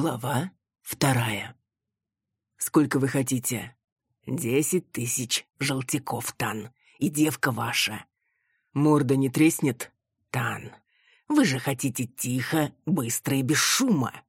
Глава вторая. «Сколько вы хотите?» «Десять тысяч желтяков, Тан, и девка ваша». «Морда не треснет?» «Тан, вы же хотите тихо, быстро и без шума».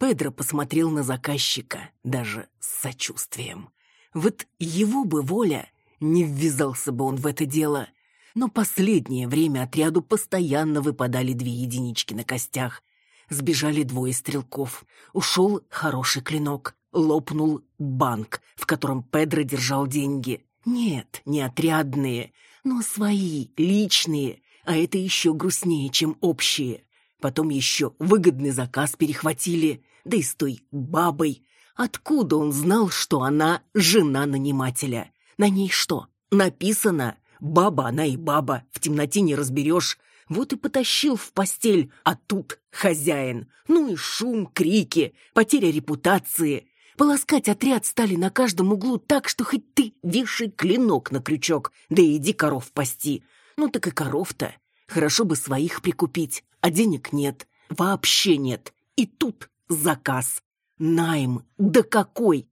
Педро посмотрел на заказчика, даже с сочувствием. Вот его бы воля, не ввязался бы он в это дело. Но последнее время отряду постоянно выпадали две единички на костях. Сбежали двое стрелков. Ушел хороший клинок. Лопнул банк, в котором Педро держал деньги. Нет, не отрядные, но свои, личные. А это еще грустнее, чем общие. Потом еще выгодный заказ перехватили. Да и с той бабой. Откуда он знал, что она жена нанимателя? На ней что, написано? Баба она и баба, в темноте не разберешь. Вот и потащил в постель, а тут хозяин. Ну и шум, крики, потеря репутации. Полоскать отряд стали на каждом углу так, что хоть ты вешай клинок на крючок, да иди коров пасти. Ну так и коров-то. Хорошо бы своих прикупить, а денег нет. Вообще нет. И тут заказ. Найм. Да какой!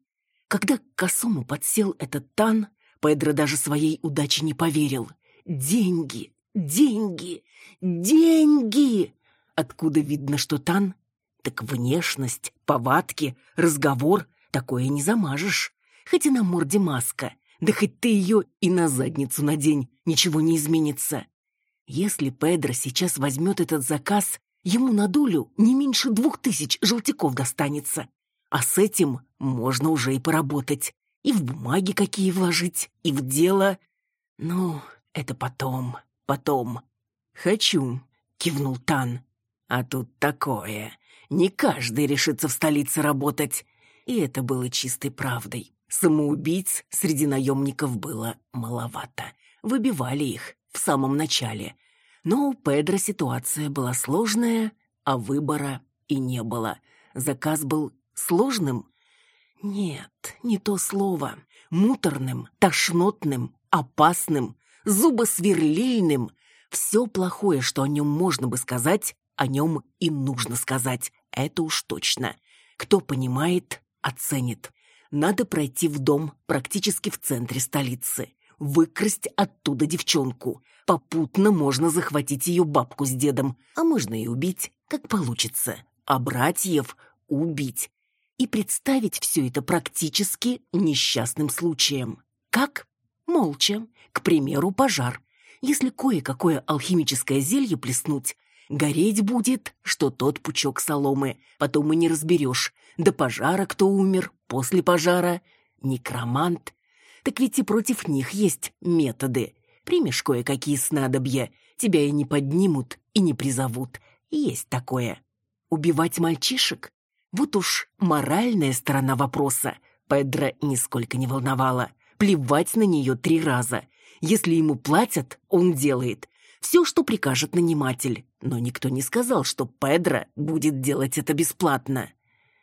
Когда к косому подсел этот тан, Педро даже своей удаче не поверил. Деньги, деньги, деньги! Откуда видно, что Тан? Так внешность, повадки, разговор — такое не замажешь. Хоть и на морде маска, да хоть ты ее и на задницу надень, ничего не изменится. Если Педро сейчас возьмет этот заказ, ему на долю не меньше двух тысяч желтяков достанется. А с этим можно уже и поработать. И в бумаги какие вложить, и в дело. Ну, это потом, потом. «Хочу», — кивнул Тан. «А тут такое. Не каждый решится в столице работать». И это было чистой правдой. Самоубийц среди наемников было маловато. Выбивали их в самом начале. Но у Педро ситуация была сложная, а выбора и не было. Заказ был сложным? Нет, не то слово. Муторным, тошнотным, опасным, зубосверлильным. Все плохое, что о нем можно бы сказать, о нем и нужно сказать. Это уж точно. Кто понимает, оценит. Надо пройти в дом практически в центре столицы. Выкрасть оттуда девчонку. Попутно можно захватить ее бабку с дедом, а можно и убить, как получится. А братьев убить. И представить все это практически несчастным случаем. Как? Молча. К примеру, пожар. Если кое-какое алхимическое зелье плеснуть, гореть будет, что тот пучок соломы. Потом и не разберешь, до пожара кто умер, после пожара. Некромант. Так ведь и против них есть методы. Примешь кое-какие снадобья, тебя и не поднимут, и не призовут. Есть такое. Убивать мальчишек? Вот уж моральная сторона вопроса Педро нисколько не волновала. Плевать на нее три раза. Если ему платят, он делает. Все, что прикажет наниматель. Но никто не сказал, что Педро будет делать это бесплатно.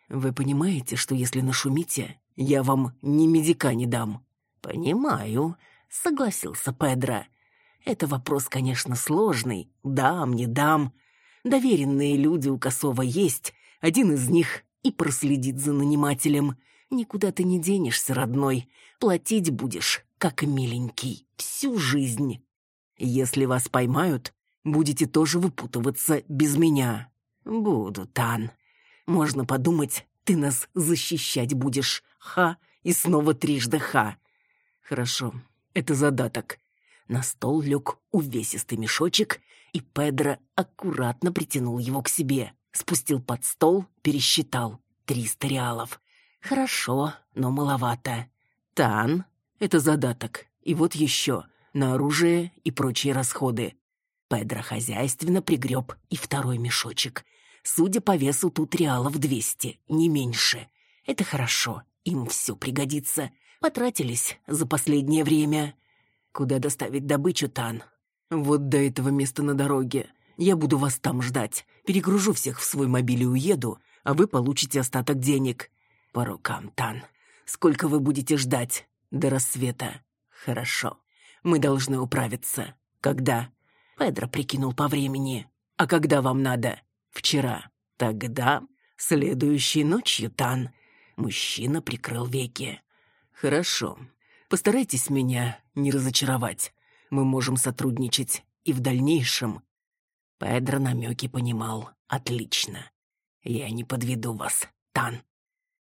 Вы понимаете, что если нашумите, я вам ни медика не дам? Понимаю, согласился Педро. Это вопрос, конечно, сложный. Дам, не дам. Доверенные люди у Косова есть. Один из них и проследит за нанимателем. Никуда ты не денешься, родной. Платить будешь, как миленький, всю жизнь. Если вас поймают, будете тоже выпутываться без меня. Буду, Тан. Можно подумать, ты нас защищать будешь. Ха, и снова трижды ха. Хорошо, это задаток. На стол лег увесистый мешочек, и Педро аккуратно притянул его к себе. Спустил под стол, пересчитал. Триста реалов. Хорошо, но маловато. Тан — это задаток. И вот еще на оружие и прочие расходы. Педро хозяйственно пригреб и второй мешочек. Судя по весу, тут реалов двести, не меньше. Это хорошо, им все пригодится. Потратились за последнее время. Куда доставить добычу, Тан? Вот до этого места на дороге. Я буду вас там ждать. Перегружу всех в свой мобиль и уеду, а вы получите остаток денег. По рукам, Тан. Сколько вы будете ждать? До рассвета. Хорошо. Мы должны управиться. Когда? Педро прикинул по времени. А когда вам надо? Вчера. Тогда Следующей ночью, Тан. Мужчина прикрыл веки. Хорошо. Постарайтесь меня не разочаровать. Мы можем сотрудничать и в дальнейшем. Педро намеки понимал. Отлично. Я не подведу вас, Тан.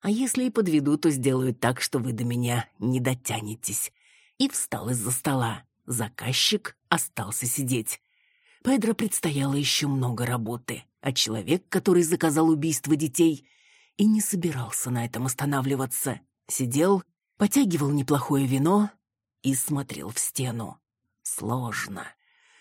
А если и подведу, то сделаю так, что вы до меня не дотянетесь. И встал из-за стола. Заказчик остался сидеть. Педро предстояло еще много работы, а человек, который заказал убийство детей, и не собирался на этом останавливаться. Сидел, потягивал неплохое вино и смотрел в стену. Сложно.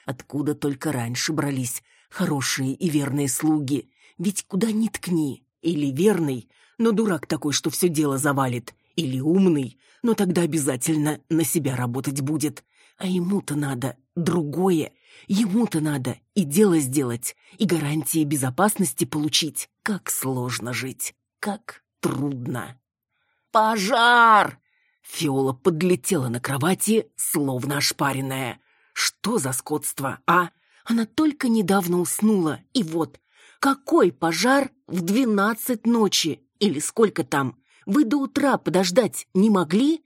Откуда только раньше брались хорошие и верные слуги, ведь куда ни ткни, или верный, но дурак такой, что все дело завалит, или умный, но тогда обязательно на себя работать будет. А ему-то надо другое. Ему-то надо и дело сделать, и гарантии безопасности получить. Как сложно жить, как трудно. «Пожар!» Фиола подлетела на кровати, словно ошпаренная. «Что за скотство, а? Она только недавно уснула, и вот, какой пожар в двенадцать ночи? Или сколько там? Вы до утра подождать не могли?»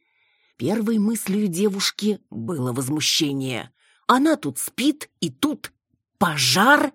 Первой мыслью девушки было возмущение. Она тут спит, и тут пожар?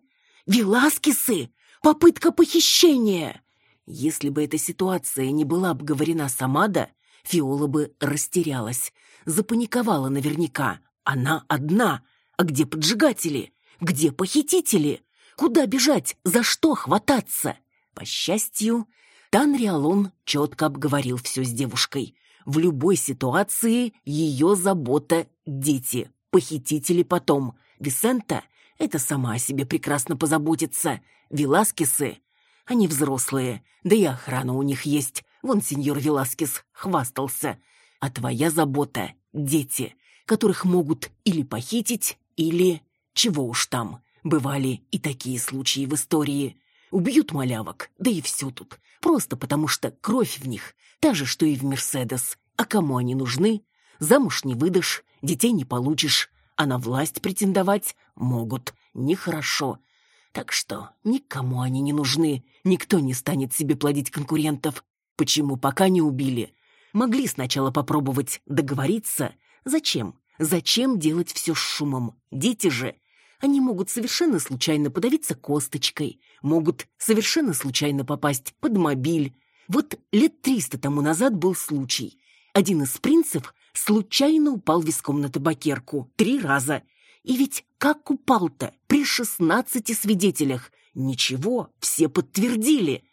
Веласкесы? Попытка похищения? Если бы эта ситуация не была обговорена с Амадо, Фиола бы растерялась, запаниковала наверняка. Она одна. А где поджигатели? Где похитители? Куда бежать? За что хвататься? По счастью, Танриалон четко обговорил все с девушкой. В любой ситуации ее забота – дети, похитители потом. Висента – это сама о себе прекрасно позаботится. Веласкесы – они взрослые, да и охрана у них есть. Вон сеньор Веласкес хвастался. А твоя забота – дети, которых могут или похитить, или... Чего уж там. Бывали и такие случаи в истории. Убьют малявок, да и все тут. Просто потому что кровь в них та же, что и в Мерседес. А кому они нужны? Замуж не выдашь, детей не получишь, а на власть претендовать могут. Нехорошо. Так что никому они не нужны. Никто не станет себе плодить конкурентов. Почему пока не убили? Могли сначала попробовать договориться. Зачем? Зачем делать все с шумом? Дети же. Они могут совершенно случайно подавиться косточкой, могут совершенно случайно попасть под мобиль. Вот лет триста тому назад был случай. Один из принцев случайно упал виском на табакерку три раза. И ведь как упал-то при шестнадцати свидетелях? Ничего, все подтвердили.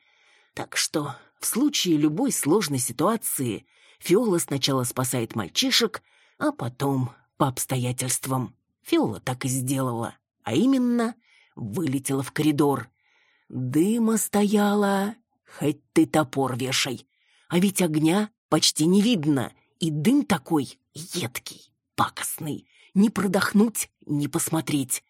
Так что в случае любой сложной ситуации Фиола сначала спасает мальчишек, а потом по обстоятельствам. Фиола так и сделала, а именно вылетела в коридор. Дыма стояла, хоть ты топор вешай. А ведь огня почти не видно, и дым такой едкий, пакостный. Не продохнуть, не посмотреть.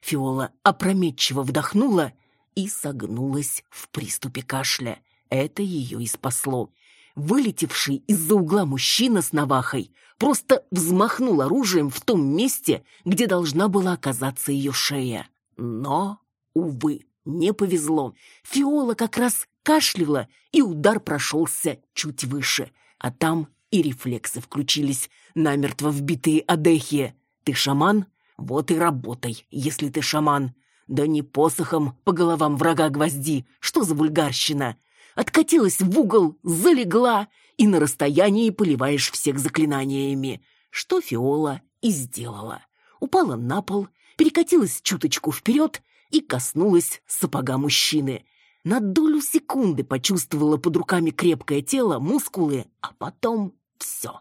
Фиола опрометчиво вдохнула и согнулась в приступе кашля. Это ее и спасло. Вылетевший из-за угла мужчина с навахой просто взмахнул оружием в том месте, где должна была оказаться ее шея. Но, увы, не повезло. Фиола как раз кашляла, и удар прошелся чуть выше. А там и рефлексы включились, намертво вбитые адехи. Ты шаман? Вот и работай, если ты шаман. Да не посохом по головам врага гвозди. Что за вульгарщина? откатилась в угол, залегла и на расстоянии поливаешь всех заклинаниями, что Фиола и сделала. Упала на пол, перекатилась чуточку вперед и коснулась сапога мужчины. На долю секунды почувствовала под руками крепкое тело, мускулы, а потом все.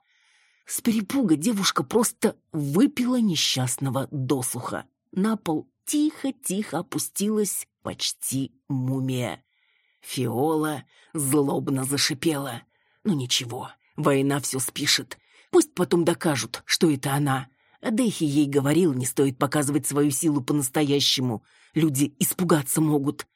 С перепуга девушка просто выпила несчастного досуха. На пол тихо-тихо опустилась почти мумия. Фиола злобно зашипела. «Ну ничего, война все спишет. Пусть потом докажут, что это она». Адехи ей говорил, не стоит показывать свою силу по-настоящему. Люди испугаться могут.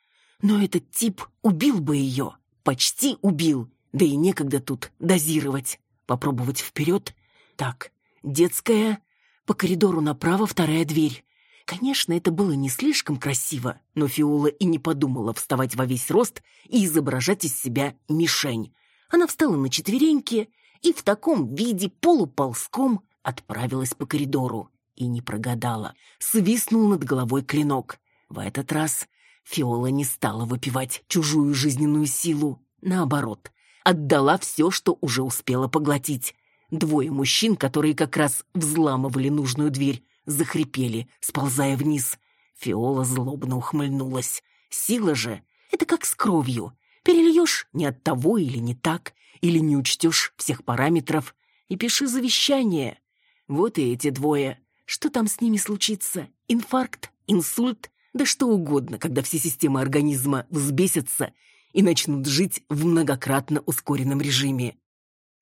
Но этот тип убил бы ее. Почти убил. Да и некогда тут дозировать. Попробовать вперед. Так, детская. По коридору направо вторая дверь. Конечно, это было не слишком красиво, но Фиола и не подумала вставать во весь рост и изображать из себя мишень. Она встала на четвереньки и в таком виде полуползком отправилась по коридору. И не прогадала. Свистнул над головой клинок. В этот раз Фиола не стала выпивать чужую жизненную силу. Наоборот, отдала все, что уже успела поглотить. Двое мужчин, которые как раз взламывали нужную дверь, захрипели, сползая вниз. Фиола злобно ухмыльнулась. Сила же — это как с кровью. Перельешь не от того или не так, или не учтешь всех параметров, и пиши завещание. Вот и эти двое. Что там с ними случится? Инфаркт? Инсульт? Да что угодно, когда все системы организма взбесятся и начнут жить в многократно ускоренном режиме.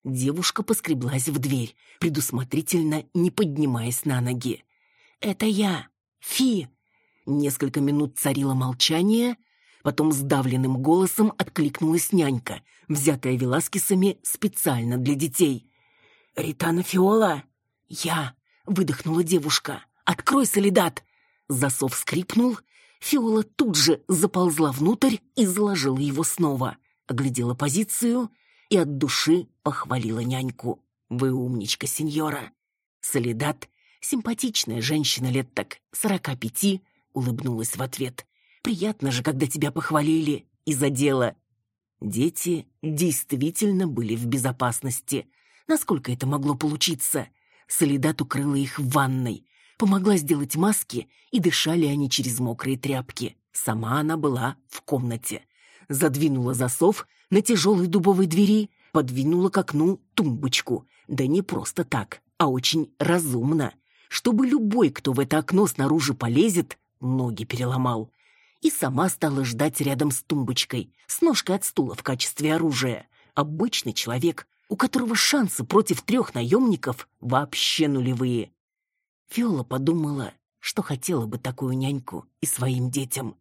Девушка поскреблась в дверь, предусмотрительно не поднимаясь на ноги. «Это я, Фи!» Несколько минут царило молчание, потом сдавленным голосом откликнулась нянька, взятая Веласкесами специально для детей. «Ритана Фиола?» «Я!» — выдохнула девушка. «Открой, Солидат!» Засов скрипнул, Фиола тут же заползла внутрь и заложила его снова, оглядела позицию и от души похвалила няньку. «Вы умничка, сеньора!» Солидат Симпатичная женщина лет так сорока пяти улыбнулась в ответ. «Приятно же, когда тебя похвалили и за дело». Дети действительно были в безопасности. Насколько это могло получиться? Солидат укрыла их в ванной, помогла сделать маски, и дышали они через мокрые тряпки. Сама она была в комнате. Задвинула засов на тяжелой дубовой двери, подвинула к окну тумбочку. Да не просто так, а очень разумно чтобы любой, кто в это окно снаружи полезет, ноги переломал. И сама стала ждать рядом с тумбочкой, с ножкой от стула в качестве оружия. Обычный человек, у которого шансы против трех наемников вообще нулевые. Фиола подумала, что хотела бы такую няньку и своим детям.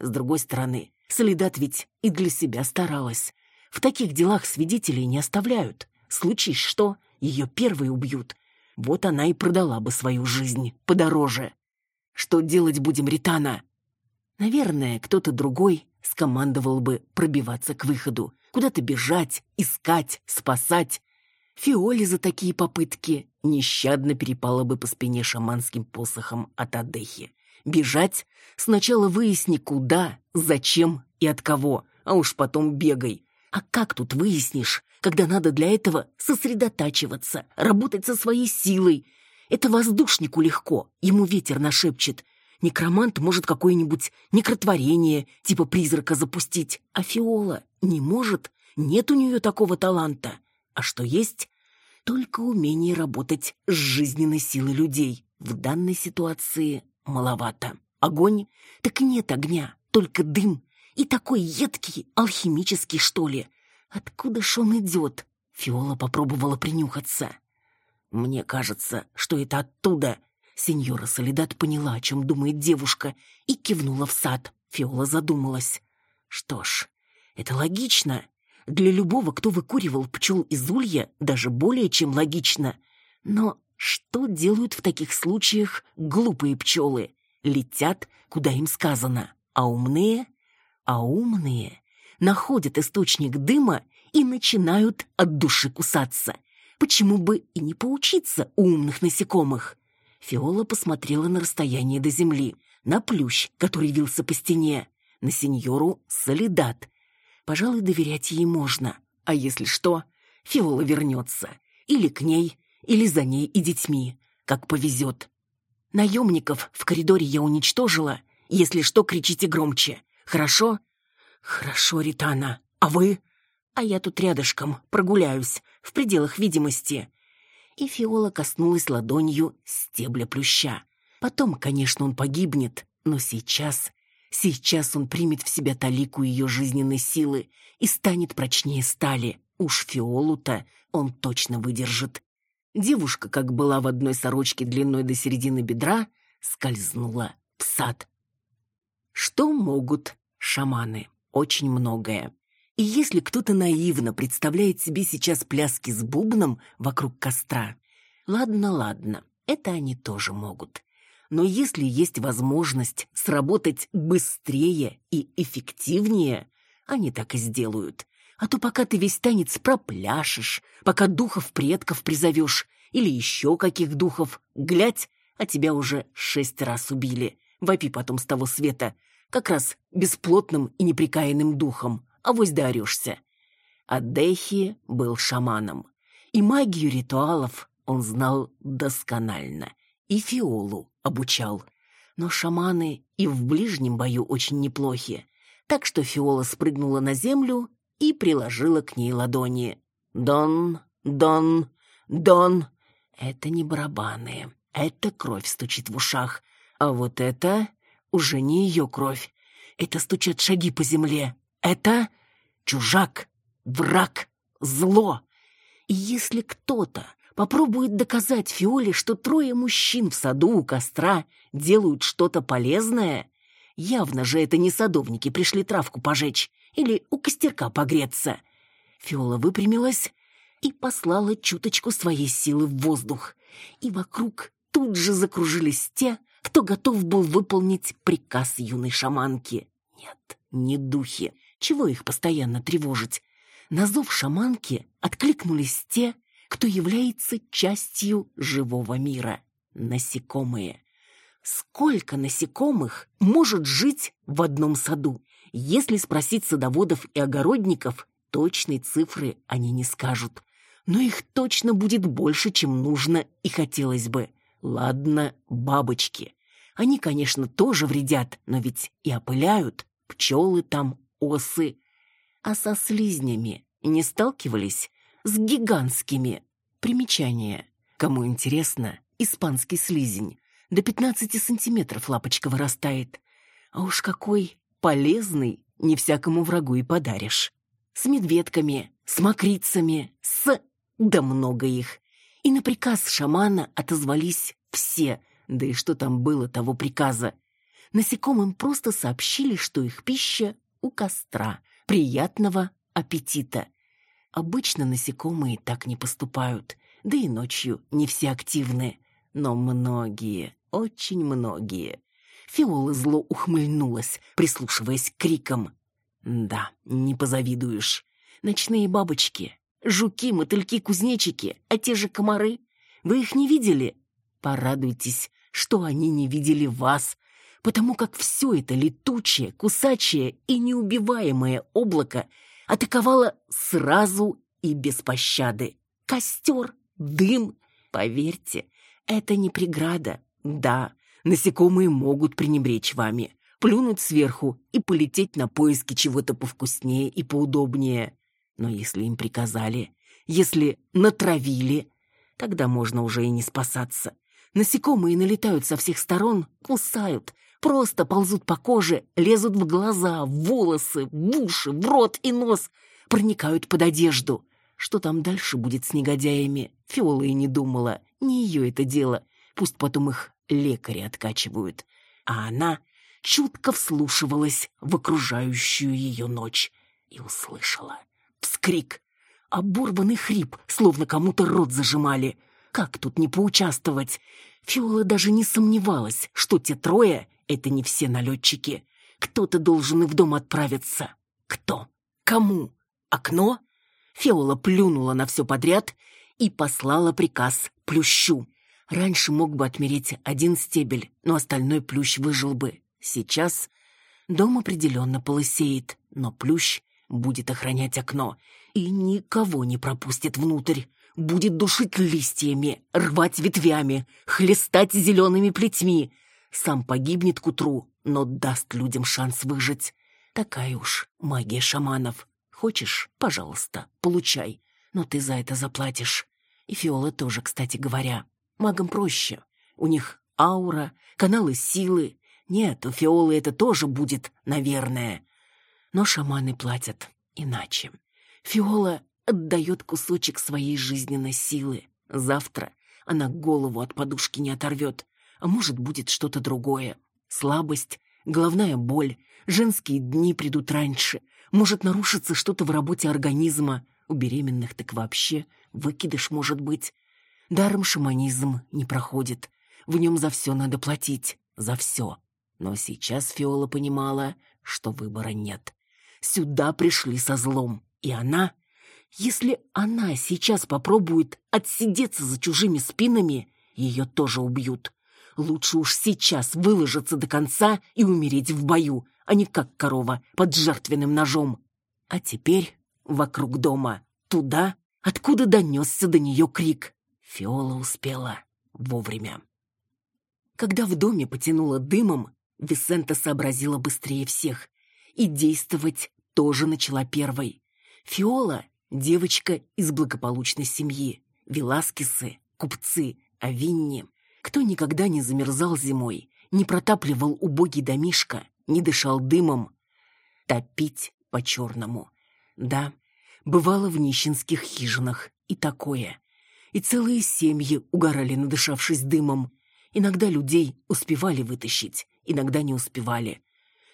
С другой стороны, Солидат ведь и для себя старалась. В таких делах свидетелей не оставляют. Случись что, ее первые убьют, вот она и продала бы свою жизнь подороже. Что делать будем, Ритана? Наверное, кто-то другой скомандовал бы пробиваться к выходу, куда-то бежать, искать, спасать. Фиоле за такие попытки нещадно перепала бы по спине шаманским посохом от Адехи. Бежать? Сначала выясни, куда, зачем и от кого, а уж потом бегай. А как тут выяснишь, когда надо для этого сосредотачиваться, работать со своей силой? Это воздушнику легко, ему ветер нашепчет. Некромант может какое-нибудь некротворение, типа призрака, запустить, а Фиола не может, нет у нее такого таланта. А что есть? Только умение работать с жизненной силой людей. В данной ситуации маловато. Огонь? Так нет огня, только дым и такой едкий, алхимический, что ли. Откуда ж он идет? Фиола попробовала принюхаться. Мне кажется, что это оттуда. Сеньора Солидат поняла, о чем думает девушка, и кивнула в сад. Фиола задумалась. Что ж, это логично. Для любого, кто выкуривал пчел из улья, даже более чем логично. Но что делают в таких случаях глупые пчелы? Летят, куда им сказано, а умные а умные находят источник дыма и начинают от души кусаться. Почему бы и не поучиться у умных насекомых? Фиола посмотрела на расстояние до земли, на плющ, который вился по стене, на сеньору Солидат. Пожалуй, доверять ей можно. А если что, Фиола вернется. Или к ней, или за ней и детьми, как повезет. Наемников в коридоре я уничтожила. Если что, кричите громче. Хорошо? Хорошо, Ритана. А вы? А я тут рядышком, прогуляюсь, в пределах видимости. И Фиола коснулась ладонью стебля плюща. Потом, конечно, он погибнет, но сейчас... Сейчас он примет в себя талику ее жизненной силы и станет прочнее стали. Уж Фиолу-то он точно выдержит. Девушка, как была в одной сорочке длиной до середины бедра, скользнула в сад. Что могут шаманы? Очень многое. И если кто-то наивно представляет себе сейчас пляски с бубном вокруг костра, ладно, ладно, это они тоже могут. Но если есть возможность сработать быстрее и эффективнее, они так и сделают. А то пока ты весь танец пропляшешь, пока духов предков призовешь или еще каких духов, глядь, а тебя уже шесть раз убили. Вопи потом с того света, как раз бесплотным и неприкаянным духом, а вось доорешься. А Дехи был шаманом, и магию ритуалов он знал досконально, и Фиолу обучал. Но шаманы и в ближнем бою очень неплохи, так что Фиола спрыгнула на землю и приложила к ней ладони. «Дон, Дон, Дон!» Это не барабаны, это кровь стучит в ушах, а вот это уже не ее кровь. Это стучат шаги по земле. Это чужак, враг, зло. И если кто-то попробует доказать Фиоле, что трое мужчин в саду у костра делают что-то полезное, явно же это не садовники пришли травку пожечь или у костерка погреться. Фиола выпрямилась и послала чуточку своей силы в воздух. И вокруг тут же закружились те, кто готов был выполнить приказ юной шаманки. Нет, не духи. Чего их постоянно тревожить? На зов шаманки откликнулись те, кто является частью живого мира. Насекомые. Сколько насекомых может жить в одном саду? Если спросить садоводов и огородников, точной цифры они не скажут. Но их точно будет больше, чем нужно и хотелось бы. Ладно, бабочки. Они, конечно, тоже вредят, но ведь и опыляют. Пчелы там, осы. А со слизнями не сталкивались? С гигантскими. Примечание. Кому интересно, испанский слизень. До 15 сантиметров лапочка вырастает. А уж какой полезный не всякому врагу и подаришь. С медведками, с мокрицами, с... Да много их. И на приказ шамана отозвались все, да и что там было того приказа. Насекомым просто сообщили, что их пища у костра. Приятного аппетита. Обычно насекомые так не поступают, да и ночью не все активны. Но многие, очень многие. Фиола зло ухмыльнулась, прислушиваясь к крикам. Да, не позавидуешь. Ночные бабочки, жуки, мотыльки, кузнечики, а те же комары. Вы их не видели? Порадуйтесь, что они не видели вас, потому как все это летучее, кусачее и неубиваемое облако атаковало сразу и без пощады. Костер, дым, поверьте, это не преграда. Да, насекомые могут пренебречь вами, плюнуть сверху и полететь на поиски чего-то повкуснее и поудобнее. Но если им приказали, если натравили, тогда можно уже и не спасаться. Насекомые налетают со всех сторон, кусают, просто ползут по коже, лезут в глаза, в волосы, в уши, в рот и нос, проникают под одежду. Что там дальше будет с негодяями, Фиола и не думала, не ее это дело. Пусть потом их лекари откачивают. А она чутко вслушивалась в окружающую ее ночь и услышала. Вскрик, оборванный хрип, словно кому-то рот зажимали. Как тут не поучаствовать? Фиола даже не сомневалась, что те трое — это не все налетчики. Кто-то должен и в дом отправиться. Кто? Кому? Окно? Фиола плюнула на все подряд и послала приказ Плющу. Раньше мог бы отмереть один стебель, но остальной Плющ выжил бы. Сейчас дом определенно полысеет, но Плющ будет охранять окно и никого не пропустит внутрь будет душить листьями, рвать ветвями, хлестать зелеными плетьми. Сам погибнет к утру, но даст людям шанс выжить. Такая уж магия шаманов. Хочешь, пожалуйста, получай, но ты за это заплатишь. И Фиола тоже, кстати говоря. Магам проще. У них аура, каналы силы. Нет, у Фиолы это тоже будет, наверное. Но шаманы платят иначе. Фиола отдает кусочек своей жизненной силы. Завтра она голову от подушки не оторвет, а может, будет что-то другое. Слабость, головная боль, женские дни придут раньше, может нарушиться что-то в работе организма, у беременных так вообще выкидыш может быть. Даром шаманизм не проходит. В нем за все надо платить, за все. Но сейчас Фиола понимала, что выбора нет. Сюда пришли со злом, и она... Если она сейчас попробует отсидеться за чужими спинами, ее тоже убьют. Лучше уж сейчас выложиться до конца и умереть в бою, а не как корова под жертвенным ножом. А теперь вокруг дома, туда, откуда донесся до нее крик. Фиола успела вовремя. Когда в доме потянуло дымом, Висента сообразила быстрее всех. И действовать тоже начала первой. Фиола — девочка из благополучной семьи. Веласкесы, купцы, а Винни... Кто никогда не замерзал зимой, не протапливал убогий домишко, не дышал дымом. Топить по-черному. Да, бывало в нищенских хижинах и такое. И целые семьи угорали, надышавшись дымом. Иногда людей успевали вытащить, иногда не успевали.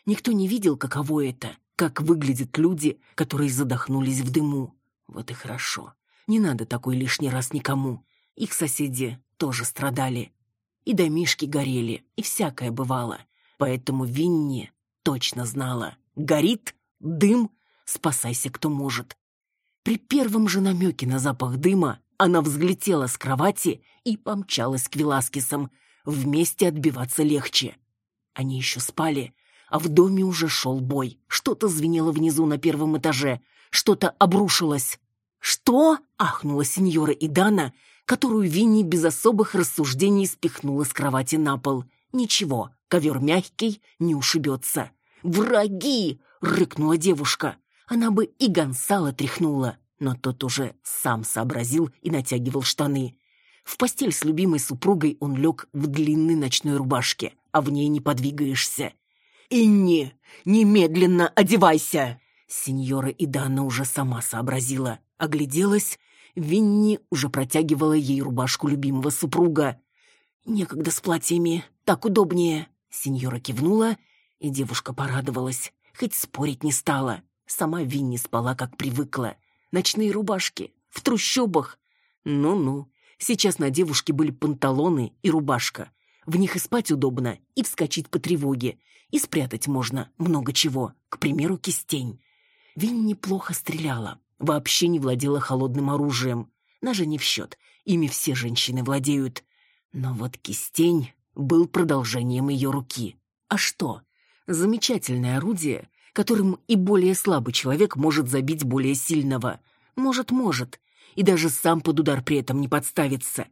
Никто не видел, каково это, как выглядят люди, которые задохнулись в дыму. Вот и хорошо. Не надо такой лишний раз никому. Их соседи тоже страдали. И домишки горели, и всякое бывало. Поэтому Винни точно знала. Горит, дым, спасайся кто может. При первом же намеке на запах дыма она взлетела с кровати и помчалась к Веласкесам. Вместе отбиваться легче. Они еще спали, а в доме уже шел бой. Что-то звенело внизу на первом этаже, что-то обрушилось. «Что?» — ахнула сеньора Идана, которую Винни без особых рассуждений спихнула с кровати на пол. «Ничего, ковер мягкий, не ушибется». «Враги!» — рыкнула девушка. Она бы и Гонсала тряхнула, но тот уже сам сообразил и натягивал штаны. В постель с любимой супругой он лег в длинной ночной рубашке, а в ней не подвигаешься. «Инни, немедленно одевайся!» Сеньора Идана уже сама сообразила. Огляделась, Винни уже протягивала ей рубашку любимого супруга. «Некогда с платьями, так удобнее!» Сеньора кивнула, и девушка порадовалась, хоть спорить не стала. Сама Винни спала, как привыкла. Ночные рубашки, в трущобах. Ну-ну, сейчас на девушке были панталоны и рубашка. В них и спать удобно, и вскочить по тревоге, и спрятать можно много чего, к примеру, кистень. Винни неплохо стреляла, вообще не владела холодным оружием. Ножи не в счет, ими все женщины владеют. Но вот кистень был продолжением ее руки. А что? Замечательное орудие, которым и более слабый человек может забить более сильного. Может, может, и даже сам под удар при этом не подставится.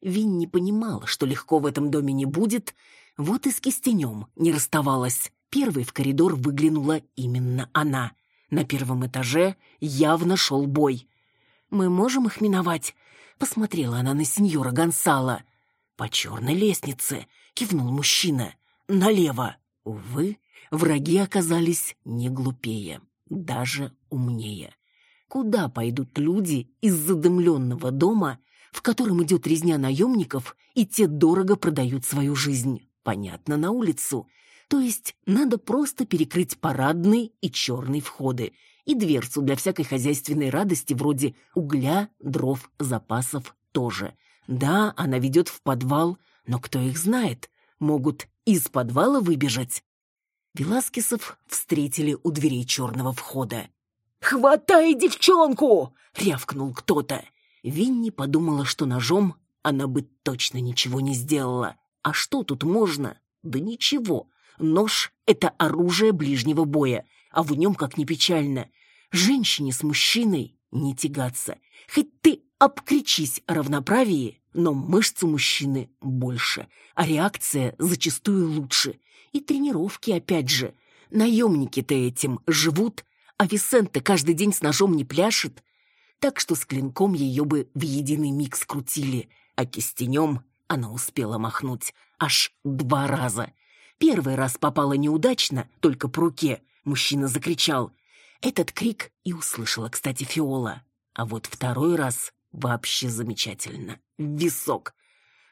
Винни понимала, что легко в этом доме не будет, вот и с кистенем не расставалась. Первой в коридор выглянула именно она. На первом этаже явно шел бой. «Мы можем их миновать?» Посмотрела она на сеньора Гонсала. «По черной лестнице», — кивнул мужчина. «Налево». Увы, враги оказались не глупее, даже умнее. Куда пойдут люди из задымленного дома, в котором идет резня наемников, и те дорого продают свою жизнь? Понятно, на улицу. То есть надо просто перекрыть парадный и черный входы и дверцу для всякой хозяйственной радости вроде угля, дров, запасов тоже. Да, она ведет в подвал, но кто их знает? Могут из подвала выбежать. Веласкесов встретили у дверей черного входа. «Хватай девчонку!» — рявкнул кто-то. Винни подумала, что ножом она бы точно ничего не сделала. А что тут можно? Да ничего. Нож — это оружие ближнего боя, а в нем, как ни печально, женщине с мужчиной не тягаться. Хоть ты обкричись о равноправии, но мышц у мужчины больше, а реакция зачастую лучше. И тренировки опять же. Наемники-то этим живут, а Висенте каждый день с ножом не пляшет. Так что с клинком ее бы в единый миг скрутили, а кистенем она успела махнуть аж два раза. Первый раз попала неудачно, только по руке. Мужчина закричал. Этот крик и услышала, кстати, Фиола. А вот второй раз вообще замечательно. В висок.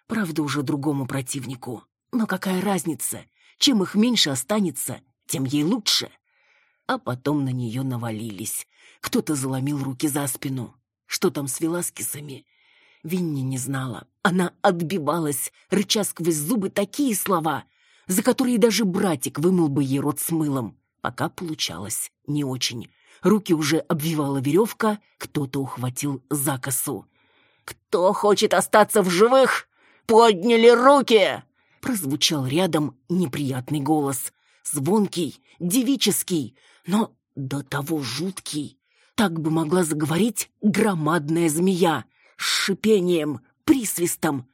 Правда, уже другому противнику. Но какая разница? Чем их меньше останется, тем ей лучше. А потом на нее навалились. Кто-то заломил руки за спину. Что там с Веласкесами? Винни не знала. Она отбивалась, рыча сквозь зубы такие слова, за которые даже братик вымыл бы ей рот с мылом. Пока получалось не очень. Руки уже обвивала веревка, кто-то ухватил за косу. «Кто хочет остаться в живых? Подняли руки!» Прозвучал рядом неприятный голос. Звонкий, девический, но до того жуткий. Так бы могла заговорить громадная змея с шипением, присвистом.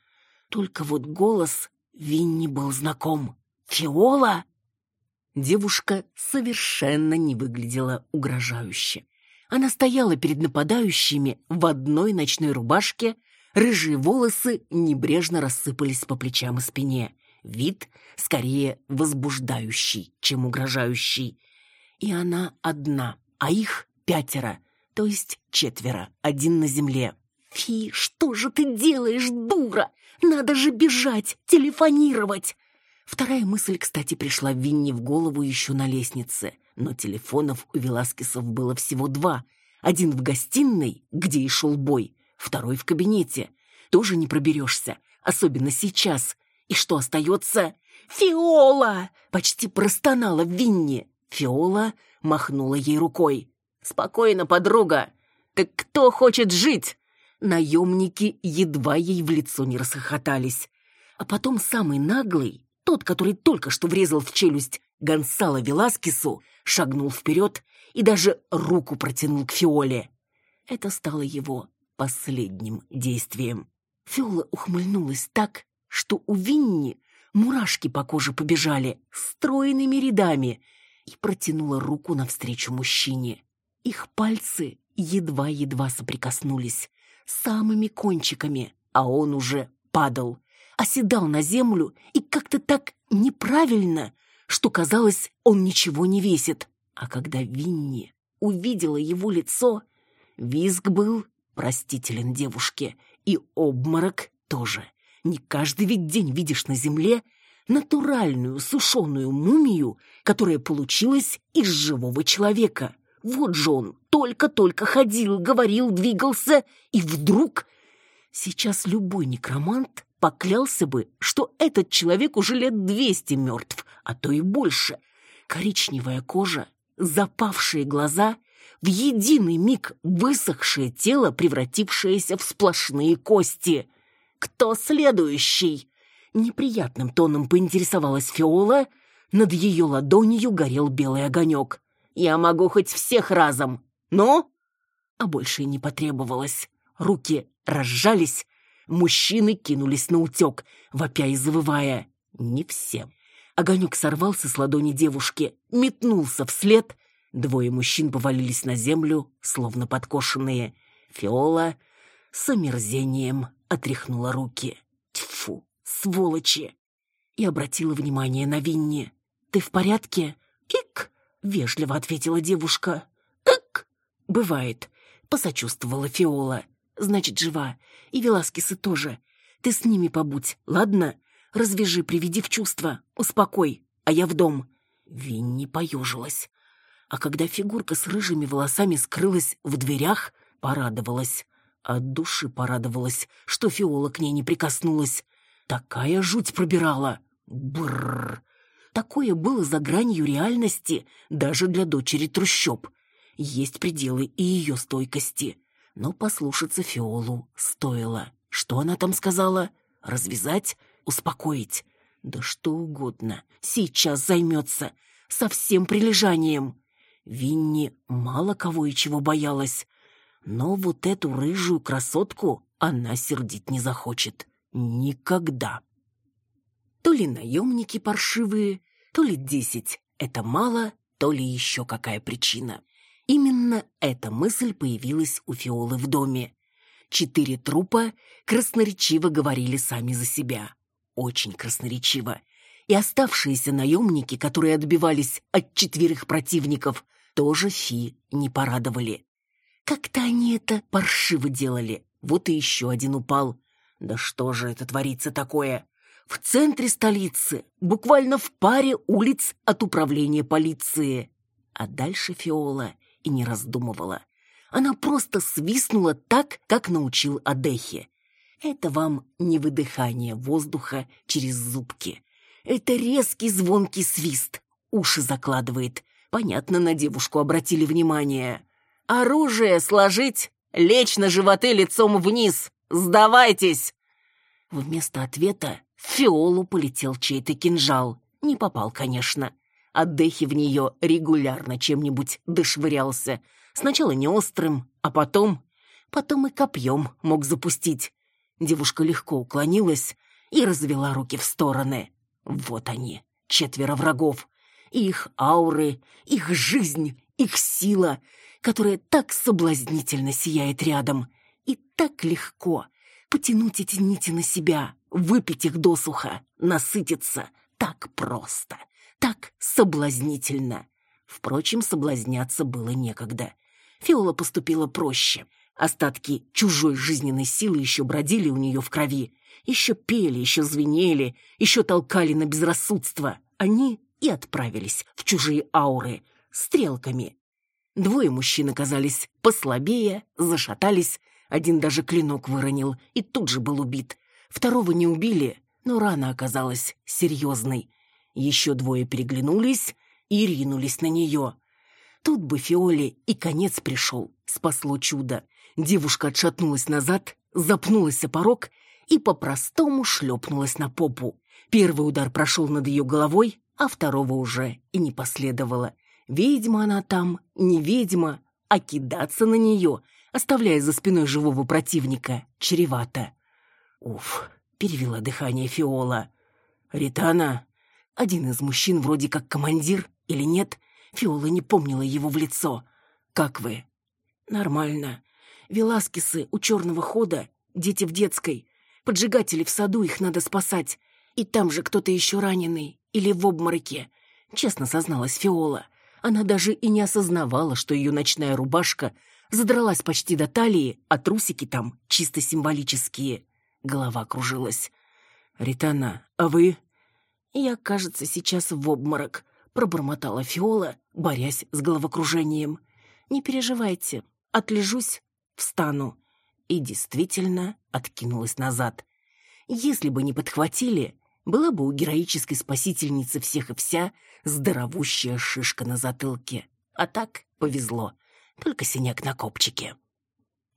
Только вот голос Винни был знаком. «Фиола?» Девушка совершенно не выглядела угрожающе. Она стояла перед нападающими в одной ночной рубашке, рыжие волосы небрежно рассыпались по плечам и спине. Вид скорее возбуждающий, чем угрожающий. И она одна, а их пятеро, то есть четверо, один на земле. «Фи, что же ты делаешь, дура? Надо же бежать, телефонировать!» Вторая мысль, кстати, пришла Винни в голову еще на лестнице. Но телефонов у Веласкесов было всего два. Один в гостиной, где и шел бой, второй в кабинете. Тоже не проберешься, особенно сейчас. И что остается? «Фиола!» — почти простонала Винни. Фиола махнула ей рукой. «Спокойно, подруга. Так кто хочет жить?» Наемники едва ей в лицо не расхохотались. А потом самый наглый, тот, который только что врезал в челюсть Гонсало Веласкесу, шагнул вперед и даже руку протянул к Фиоле. Это стало его последним действием. Фиола ухмыльнулась так, что у Винни мурашки по коже побежали стройными рядами и протянула руку навстречу мужчине. Их пальцы едва-едва соприкоснулись самыми кончиками, а он уже падал, оседал на землю и как-то так неправильно, что казалось, он ничего не весит. А когда Винни увидела его лицо, визг был простителен девушке, и обморок тоже. Не каждый ведь день видишь на земле натуральную сушеную мумию, которая получилась из живого человека. Вот же он только-только ходил, говорил, двигался, и вдруг... Сейчас любой некромант поклялся бы, что этот человек уже лет двести мертв, а то и больше. Коричневая кожа, запавшие глаза, в единый миг высохшее тело, превратившееся в сплошные кости. «Кто следующий?» Неприятным тоном поинтересовалась Фиола, над ее ладонью горел белый огонек. «Я могу хоть всех разом. Ну?» А больше и не потребовалось. Руки разжались, мужчины кинулись на утек, вопя и завывая. Не все. Огонек сорвался с ладони девушки, метнулся вслед. Двое мужчин повалились на землю, словно подкошенные. Фиола с омерзением отряхнула руки. Тьфу, сволочи! И обратила внимание на Винни. «Ты в порядке?» «Ик!» — вежливо ответила девушка. «Ик!» «Бывает», — посочувствовала Фиола. «Значит, жива. И Веласкесы тоже. Ты с ними побудь, ладно? Развяжи, приведи в чувство. Успокой, а я в дом». Винни поежилась. А когда фигурка с рыжими волосами скрылась в дверях, порадовалась. От души порадовалась, что Фиола к ней не прикоснулась. Такая жуть пробирала. Бррр. Такое было за гранью реальности даже для дочери трущоб. Есть пределы и ее стойкости. Но послушаться Фиолу стоило. Что она там сказала? Развязать? Успокоить? Да что угодно. Сейчас займется. Со всем прилежанием. Винни мало кого и чего боялась. Но вот эту рыжую красотку она сердить не захочет. Никогда. То ли наемники паршивые, то ли десять — это мало, то ли еще какая причина. Именно эта мысль появилась у Фиолы в доме. Четыре трупа красноречиво говорили сами за себя. Очень красноречиво. И оставшиеся наемники, которые отбивались от четверых противников, тоже Фи не порадовали. Как-то они это паршиво делали. Вот и еще один упал. Да что же это творится такое? В центре столицы, буквально в паре улиц от управления полиции. А дальше Фиола и не раздумывала. Она просто свистнула так, как научил Адехи. Это вам не выдыхание воздуха через зубки. Это резкий звонкий свист. Уши закладывает. Понятно, на девушку обратили внимание. «Оружие сложить! Лечь на животы лицом вниз! Сдавайтесь!» Вместо ответа в Фиолу полетел чей-то кинжал. Не попал, конечно. Дехи в нее регулярно чем-нибудь дошвырялся. Сначала не острым, а потом... Потом и копьем мог запустить. Девушка легко уклонилась и развела руки в стороны. Вот они, четверо врагов. Их ауры, их жизнь, их сила, которая так соблазнительно сияет рядом. И так легко потянуть эти нити на себя, выпить их досуха, насытиться. Так просто, так соблазнительно. Впрочем, соблазняться было некогда. Фиола поступила проще. Остатки чужой жизненной силы еще бродили у нее в крови. Еще пели, еще звенели, еще толкали на безрассудство. Они и отправились в чужие ауры стрелками. Двое мужчин оказались послабее, зашатались, один даже клинок выронил и тут же был убит. Второго не убили, но рана оказалась серьезной. Еще двое переглянулись и ринулись на нее. Тут бы Фиоле и конец пришел, спасло чудо. Девушка отшатнулась назад, запнулась о порог и по-простому шлепнулась на попу. Первый удар прошел над ее головой, а второго уже и не последовало. Ведьма она там, не ведьма, а кидаться на нее, оставляя за спиной живого противника, чревато. Уф, перевела дыхание Фиола. «Ритана?» Один из мужчин вроде как командир или нет, Фиола не помнила его в лицо. «Как вы?» «Нормально. Веласкесы у черного хода, дети в детской. Поджигатели в саду, их надо спасать. И там же кто-то еще раненый или в обмороке. Честно созналась Фиола. Она даже и не осознавала, что ее ночная рубашка задралась почти до талии, а трусики там чисто символические. Голова кружилась. «Ритана, а вы?» «Я, кажется, сейчас в обморок», — пробормотала Фиола, борясь с головокружением. «Не переживайте, отлежусь, встану». И действительно откинулась назад. Если бы не подхватили, была бы у героической спасительницы всех и вся здоровущая шишка на затылке. А так повезло, только синяк на копчике.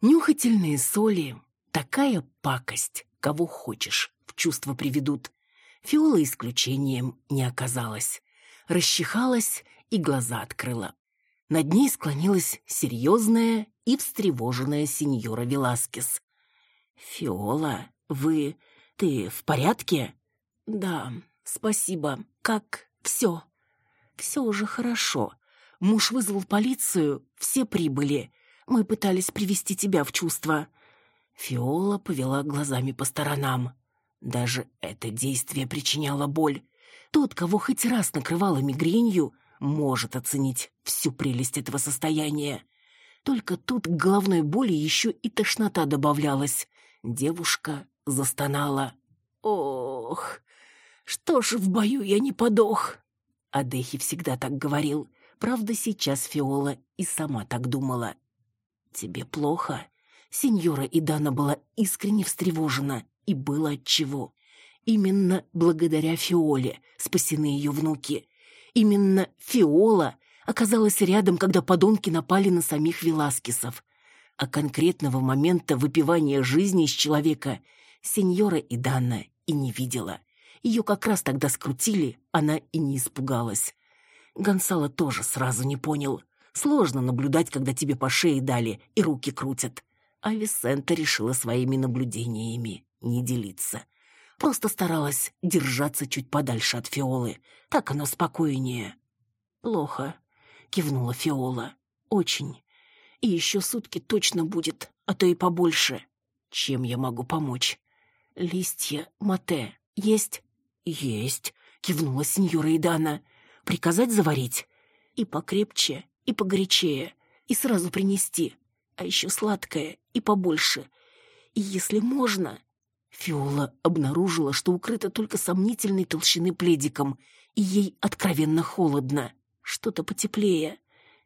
Нюхательные соли — такая пакость, кого хочешь, в чувство приведут. Фиола исключением не оказалась. Расчихалась и глаза открыла. Над ней склонилась серьезная и встревоженная сеньора Веласкес. «Фиола, вы... ты в порядке?» «Да, спасибо. Как все?» «Все уже хорошо. Муж вызвал полицию, все прибыли. Мы пытались привести тебя в чувство». Фиола повела глазами по сторонам. Даже это действие причиняло боль. Тот, кого хоть раз накрывала мигренью, может оценить всю прелесть этого состояния. Только тут к головной боли еще и тошнота добавлялась. Девушка застонала. «Ох, что ж в бою я не подох!» Адехи всегда так говорил. Правда, сейчас Фиола и сама так думала. «Тебе плохо?» Сеньора Идана была искренне встревожена, и было отчего. Именно благодаря Фиоле спасены ее внуки. Именно Фиола оказалась рядом, когда подонки напали на самих Веласкесов. А конкретного момента выпивания жизни из человека сеньора Идана и не видела. Ее как раз тогда скрутили, она и не испугалась. Гонсало тоже сразу не понял. Сложно наблюдать, когда тебе по шее дали и руки крутят. А Висента решила своими наблюдениями не делиться. Просто старалась держаться чуть подальше от Фиолы. Так оно спокойнее. «Плохо», — кивнула Фиола. «Очень. И еще сутки точно будет, а то и побольше. Чем я могу помочь?» «Листья мате есть?» «Есть», — кивнула сеньора Идана. «Приказать заварить?» «И покрепче, и погорячее, и сразу принести. А еще сладкое и побольше. И если можно...» Фиола обнаружила, что укрыта только сомнительной толщины пледиком, и ей откровенно холодно. Что-то потеплее.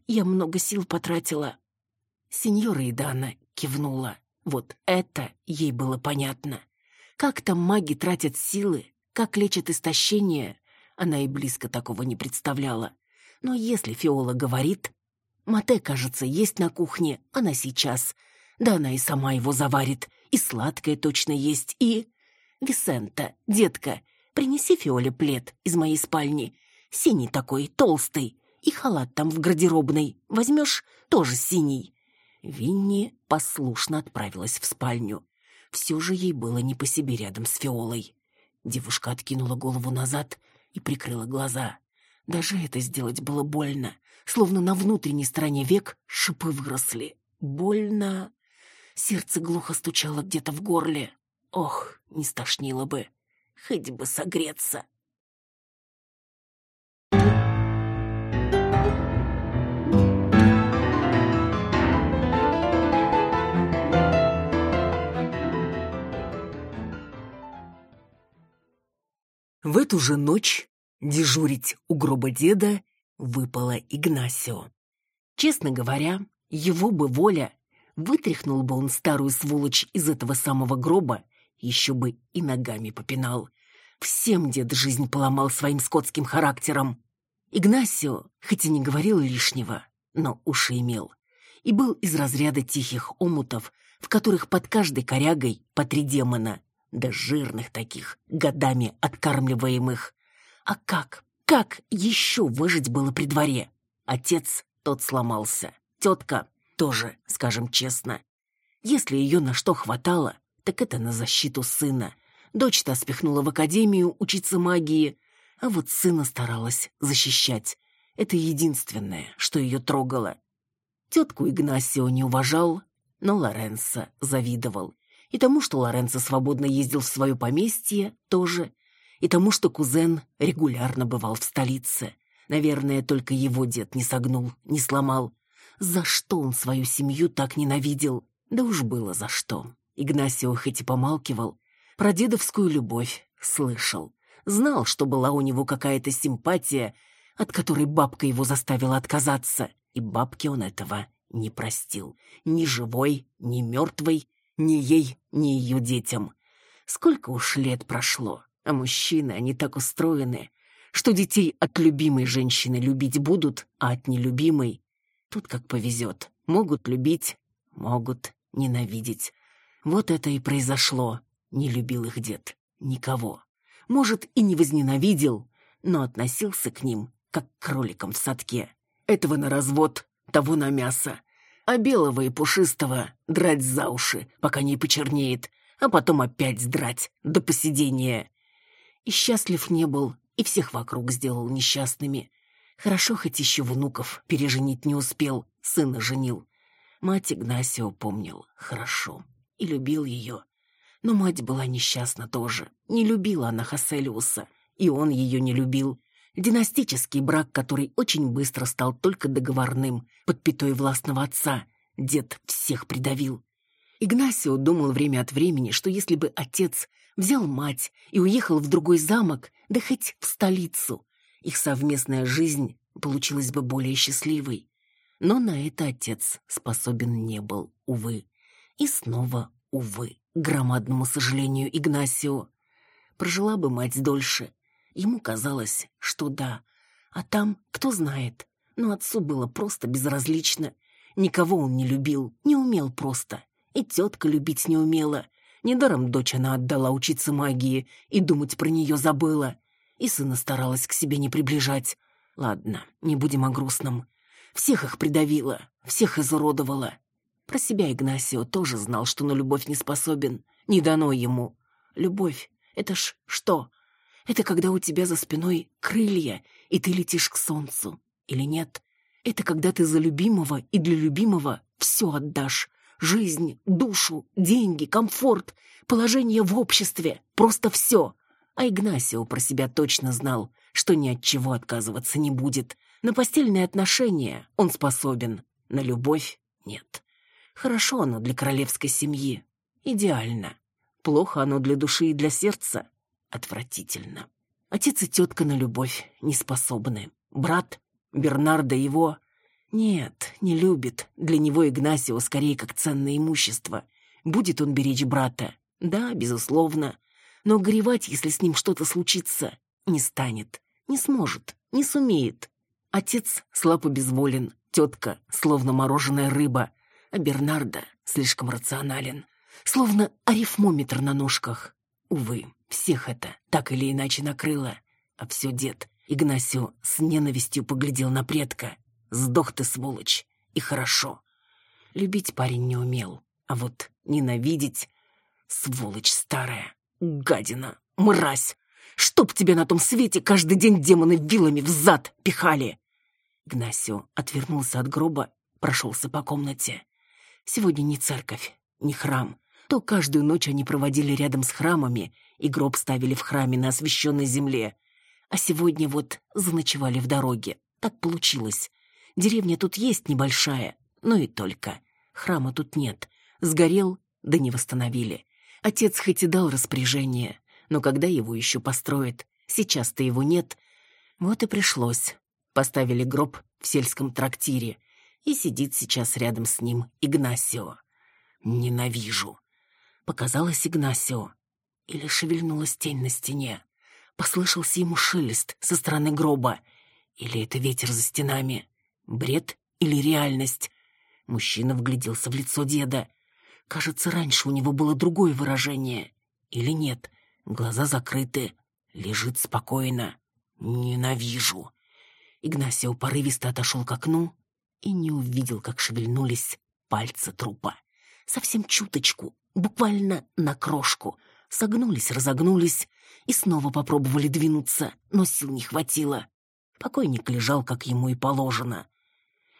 Я много сил потратила. Сеньора Идана кивнула. Вот это ей было понятно. Как там маги тратят силы, как лечат истощение, она и близко такого не представляла. Но если Фиола говорит... Мате, кажется, есть на кухне, она сейчас. Да она и сама его заварит. И сладкое точно есть, и... Висента, детка, принеси Фиоле плед из моей спальни. Синий такой, толстый. И халат там в гардеробной. Возьмешь? Тоже синий. Винни послушно отправилась в спальню. Все же ей было не по себе рядом с Фиолой. Девушка откинула голову назад и прикрыла глаза. Даже это сделать было больно, словно на внутренней стороне век шипы выросли. Больно. Сердце глухо стучало где-то в горле. Ох, не стошнило бы. Хоть бы согреться. В эту же ночь дежурить у гроба деда выпало Игнасио. Честно говоря, его бы воля, вытряхнул бы он старую сволочь из этого самого гроба, еще бы и ногами попинал. Всем дед жизнь поломал своим скотским характером. Игнасио, хоть и не говорил лишнего, но уши имел. И был из разряда тихих омутов, в которых под каждой корягой по три демона да жирных таких, годами откармливаемых. А как, как еще выжить было при дворе? Отец тот сломался, тетка тоже, скажем честно. Если ее на что хватало, так это на защиту сына. Дочь-то спихнула в академию учиться магии, а вот сына старалась защищать. Это единственное, что ее трогало. Тетку Игнасио не уважал, но Лоренцо завидовал. И тому, что Лоренцо свободно ездил в свое поместье, тоже. И тому, что кузен регулярно бывал в столице. Наверное, только его дед не согнул, не сломал. За что он свою семью так ненавидел? Да уж было за что. Игнасио хоть и помалкивал, про дедовскую любовь слышал. Знал, что была у него какая-то симпатия, от которой бабка его заставила отказаться. И бабке он этого не простил. Ни живой, ни мертвой, ни ей, ни ее детям. Сколько уж лет прошло, а мужчины, они так устроены, что детей от любимой женщины любить будут, а от нелюбимой тут как повезет. Могут любить, могут ненавидеть. Вот это и произошло. Не любил их дед. Никого. Может, и не возненавидел, но относился к ним, как к кроликам в садке. Этого на развод, того на мясо а белого и пушистого драть за уши, пока не почернеет, а потом опять сдрать до посидения. И счастлив не был, и всех вокруг сделал несчастными. Хорошо хоть еще внуков переженить не успел, сына женил. Мать Игнасио помнил хорошо и любил ее. Но мать была несчастна тоже. Не любила она Хаселиуса, и он ее не любил. Династический брак, который очень быстро стал только договорным, под пятой властного отца. Дед всех придавил. Игнасио думал время от времени, что если бы отец взял мать и уехал в другой замок, да хоть в столицу, их совместная жизнь получилась бы более счастливой. Но на это отец способен не был, увы. И снова, увы, громадному сожалению Игнасио. Прожила бы мать дольше, Ему казалось, что да. А там, кто знает. Но отцу было просто безразлично. Никого он не любил, не умел просто. И тетка любить не умела. Недаром дочь она отдала учиться магии и думать про нее забыла. И сына старалась к себе не приближать. Ладно, не будем о грустном. Всех их придавила, всех изуродовала. Про себя Игнасио тоже знал, что на любовь не способен. Не дано ему. Любовь — это ж что? Это когда у тебя за спиной крылья, и ты летишь к солнцу. Или нет? Это когда ты за любимого и для любимого все отдашь. Жизнь, душу, деньги, комфорт, положение в обществе. Просто все. А Игнасио про себя точно знал, что ни от чего отказываться не будет. На постельные отношения он способен, на любовь нет. Хорошо оно для королевской семьи. Идеально. Плохо оно для души и для сердца отвратительно. Отец и тетка на любовь не способны. Брат, Бернарда его... Нет, не любит. Для него Игнасио скорее как ценное имущество. Будет он беречь брата? Да, безусловно. Но горевать, если с ним что-то случится, не станет, не сможет, не сумеет. Отец слаб и безволен, тетка словно мороженая рыба, а Бернардо слишком рационален, словно арифмометр на ножках. Увы, всех это так или иначе накрыло. А все дед. Игнасио с ненавистью поглядел на предка. «Сдох ты, сволочь, и хорошо». Любить парень не умел, а вот ненавидеть... Сволочь старая, гадина, мразь! Чтоб тебя на том свете каждый день демоны вилами в зад пихали!» Игнасио отвернулся от гроба, прошелся по комнате. Сегодня не церковь, не храм. То каждую ночь они проводили рядом с храмами и гроб ставили в храме на освященной земле. А сегодня вот заночевали в дороге. Так получилось. Деревня тут есть небольшая, но и только. Храма тут нет. Сгорел, да не восстановили. Отец хоть и дал распоряжение, но когда его еще построят? Сейчас-то его нет. Вот и пришлось. Поставили гроб в сельском трактире, и сидит сейчас рядом с ним Игнасио. Ненавижу. Показалось Игнасио. Или шевельнулась тень на стене. Послышался ему шелест со стороны гроба. Или это ветер за стенами. Бред или реальность? Мужчина вгляделся в лицо деда. Кажется, раньше у него было другое выражение. Или нет? Глаза закрыты. Лежит спокойно. Ненавижу. Игнасио порывисто отошел к окну и не увидел, как шевельнулись пальцы трупа. Совсем чуточку, буквально на крошку. Согнулись, разогнулись и снова попробовали двинуться, но сил не хватило. Покойник лежал, как ему и положено.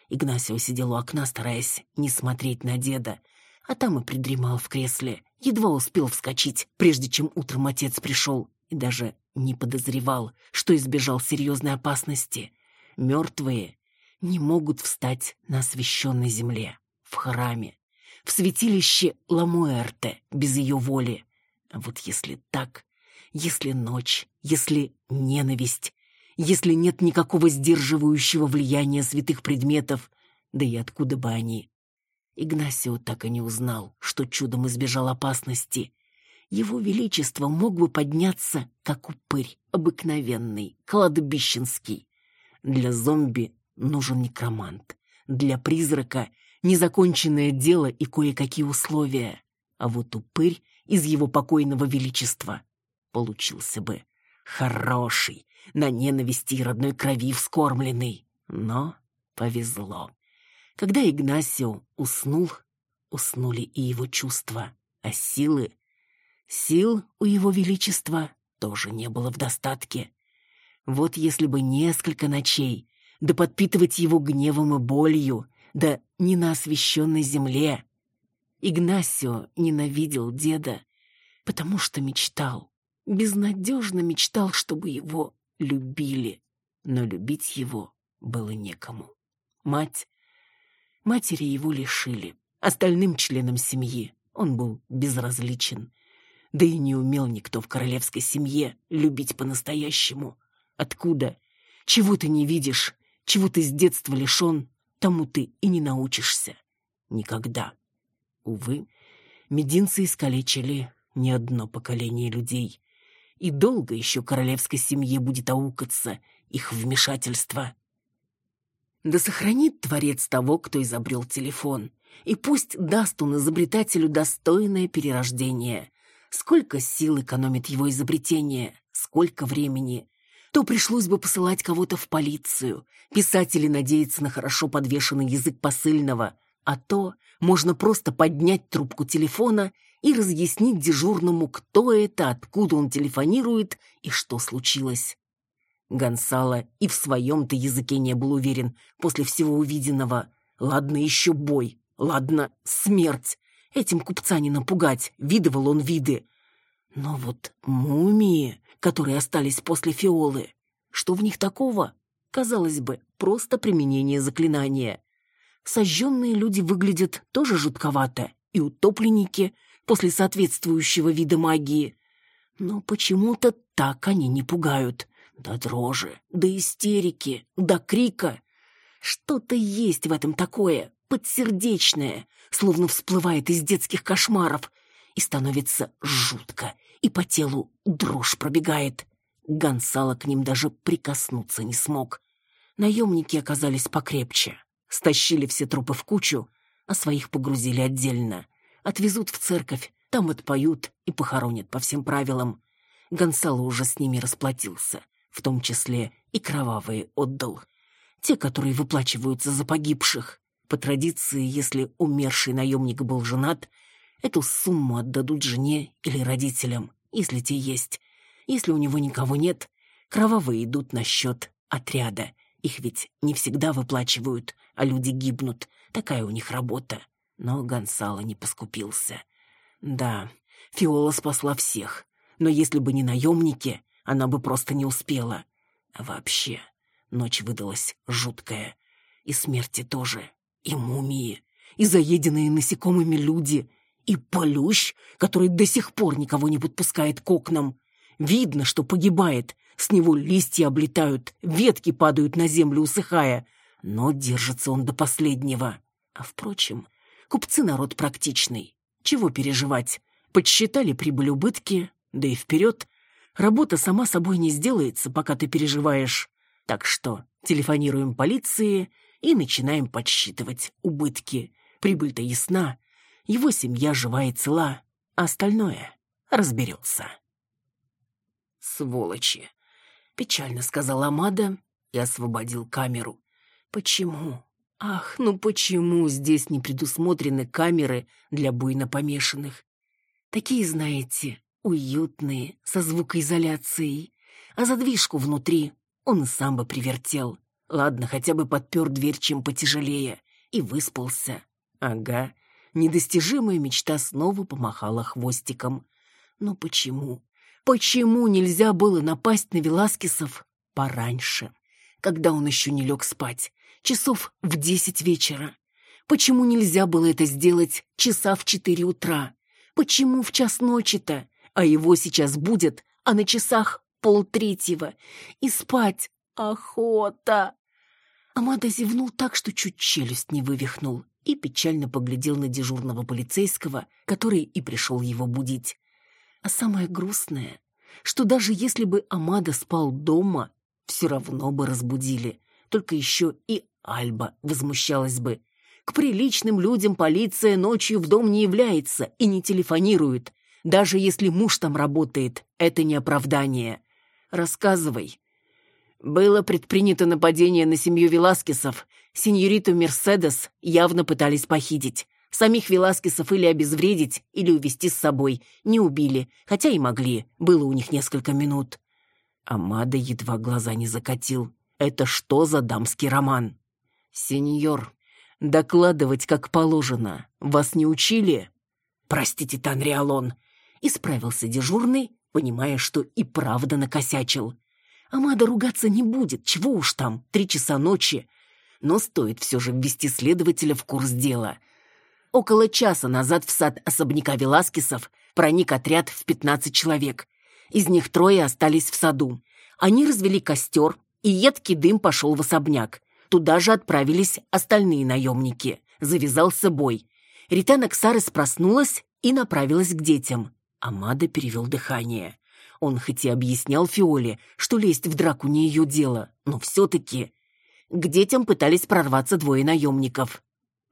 Игнасио сидел у окна, стараясь не смотреть на деда, а там и придремал в кресле. Едва успел вскочить, прежде чем утром отец пришел, и даже не подозревал, что избежал серьезной опасности. Мертвые не могут встать на освященной земле, в храме, в святилище Ламуэрте без ее воли. А вот если так, если ночь, если ненависть, если нет никакого сдерживающего влияния святых предметов, да и откуда бы они? Игнасио так и не узнал, что чудом избежал опасности. Его Величество мог бы подняться, как упырь, обыкновенный, кладбищенский. Для зомби нужен некромант. Для призрака незаконченное дело и кое-какие условия. А вот упырь из его покойного величества получился бы хороший, на ненависти и родной крови вскормленный. Но повезло. Когда Игнасио уснул, уснули и его чувства, а силы... Сил у его величества тоже не было в достатке. Вот если бы несколько ночей да подпитывать его гневом и болью, да не на освященной земле. Игнасио ненавидел деда, потому что мечтал, безнадежно мечтал, чтобы его любили, но любить его было некому. Мать, матери его лишили, остальным членам семьи он был безразличен, да и не умел никто в королевской семье любить по-настоящему. Откуда? Чего ты не видишь? Чего ты с детства лишен, тому ты и не научишься. Никогда. Увы, мединцы искалечили не одно поколение людей. И долго еще королевской семье будет аукаться их вмешательство. Да сохранит Творец того, кто изобрел телефон, и пусть даст он изобретателю достойное перерождение. Сколько сил экономит его изобретение, сколько времени то пришлось бы посылать кого-то в полицию, писать или надеяться на хорошо подвешенный язык посыльного, а то можно просто поднять трубку телефона и разъяснить дежурному, кто это, откуда он телефонирует и что случилось. Гонсало и в своем-то языке не был уверен после всего увиденного. Ладно еще бой, ладно смерть. Этим купца не напугать, видывал он виды. Но вот мумии которые остались после фиолы. Что в них такого? Казалось бы, просто применение заклинания. Сожженные люди выглядят тоже жутковато, и утопленники после соответствующего вида магии. Но почему-то так они не пугают. До дрожи, до истерики, до крика. Что-то есть в этом такое, подсердечное, словно всплывает из детских кошмаров, и становится жутко, и по телу дрожь пробегает. Гонсало к ним даже прикоснуться не смог. Наемники оказались покрепче, стащили все трупы в кучу, а своих погрузили отдельно. Отвезут в церковь, там отпоют и похоронят по всем правилам. Гонсало уже с ними расплатился, в том числе и кровавые отдал. Те, которые выплачиваются за погибших. По традиции, если умерший наемник был женат, эту сумму отдадут жене или родителям, если те есть. Если у него никого нет, кровавые идут на счет отряда. Их ведь не всегда выплачивают, а люди гибнут. Такая у них работа. Но Гонсало не поскупился. Да, Фиола спасла всех. Но если бы не наемники, она бы просто не успела. А вообще, ночь выдалась жуткая. И смерти тоже и мумии, и заеденные насекомыми люди, и полющ, который до сих пор никого не подпускает к окнам. Видно, что погибает, с него листья облетают, ветки падают на землю, усыхая, но держится он до последнего. А впрочем, купцы народ практичный. Чего переживать? Подсчитали прибыль-убытки, да и вперед. Работа сама собой не сделается, пока ты переживаешь. Так что телефонируем полиции и начинаем подсчитывать убытки. Прибыль-то ясна, его семья жива и цела, а остальное разберется. «Сволочи!» — печально сказал Амада и освободил камеру. «Почему? Ах, ну почему здесь не предусмотрены камеры для буйно помешанных? Такие, знаете, уютные, со звукоизоляцией. А задвижку внутри он и сам бы привертел. Ладно, хотя бы подпер дверь чем потяжелее. И выспался. Ага, недостижимая мечта снова помахала хвостиком. Но почему? Почему нельзя было напасть на Веласкесов пораньше, когда он еще не лег спать, часов в десять вечера? Почему нельзя было это сделать часа в четыре утра? Почему в час ночи-то? А его сейчас будет, а на часах полтретьего. И спать охота. Амада зевнул так, что чуть челюсть не вывихнул, и печально поглядел на дежурного полицейского, который и пришел его будить. А самое грустное, что даже если бы Амада спал дома, все равно бы разбудили. Только еще и Альба возмущалась бы. К приличным людям полиция ночью в дом не является и не телефонирует. Даже если муж там работает, это не оправдание. Рассказывай, было предпринято нападение на семью Веласкесов. Сеньориту Мерседес явно пытались похитить. Самих Веласкесов или обезвредить, или увести с собой. Не убили, хотя и могли. Было у них несколько минут. Амада едва глаза не закатил. Это что за дамский роман? Сеньор, докладывать как положено. Вас не учили? Простите, Танриалон. Исправился дежурный, понимая, что и правда накосячил. Амада ругаться не будет, чего уж там, три часа ночи. Но стоит все же ввести следователя в курс дела. Около часа назад в сад особняка Веласкесов проник отряд в 15 человек. Из них трое остались в саду. Они развели костер, и едкий дым пошел в особняк. Туда же отправились остальные наемники. Завязался бой. Ритана Ксарес проснулась и направилась к детям. Амада перевел дыхание. Он хоть и объяснял Фиоле, что лезть в драку не ее дело, но все-таки... К детям пытались прорваться двое наемников.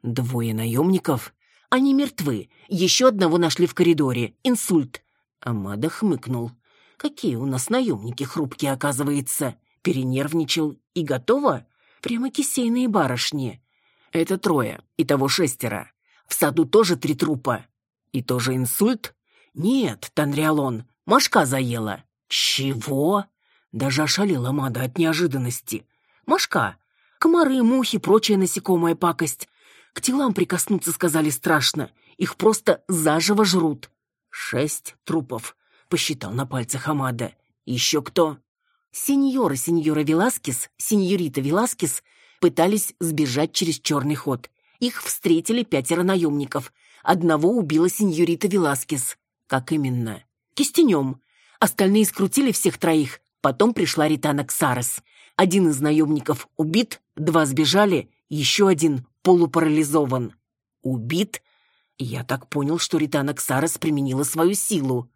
Двое наемников? Они мертвы. Еще одного нашли в коридоре. Инсульт. Амада хмыкнул. Какие у нас наемники хрупкие, оказывается. Перенервничал и готово? Прямо кисейные барышни. Это трое, и того шестеро. В саду тоже три трупа. И тоже инсульт? Нет, Танриалон, Машка заела. Чего? Даже ошалела Мада от неожиданности. Машка. Комары, мухи, прочая насекомая пакость. К телам прикоснуться сказали страшно. Их просто заживо жрут. Шесть трупов, посчитал на пальцах Амада. Еще кто? Сеньора, сеньора Веласкес, сеньорита Веласкес пытались сбежать через черный ход. Их встретили пятеро наемников. Одного убила сеньорита Веласкес. Как именно? кистенем. Остальные скрутили всех троих. Потом пришла Ритана Ксарес. Один из наемников убит, два сбежали, еще один полупарализован. Убит? Я так понял, что Ритана Ксарес применила свою силу.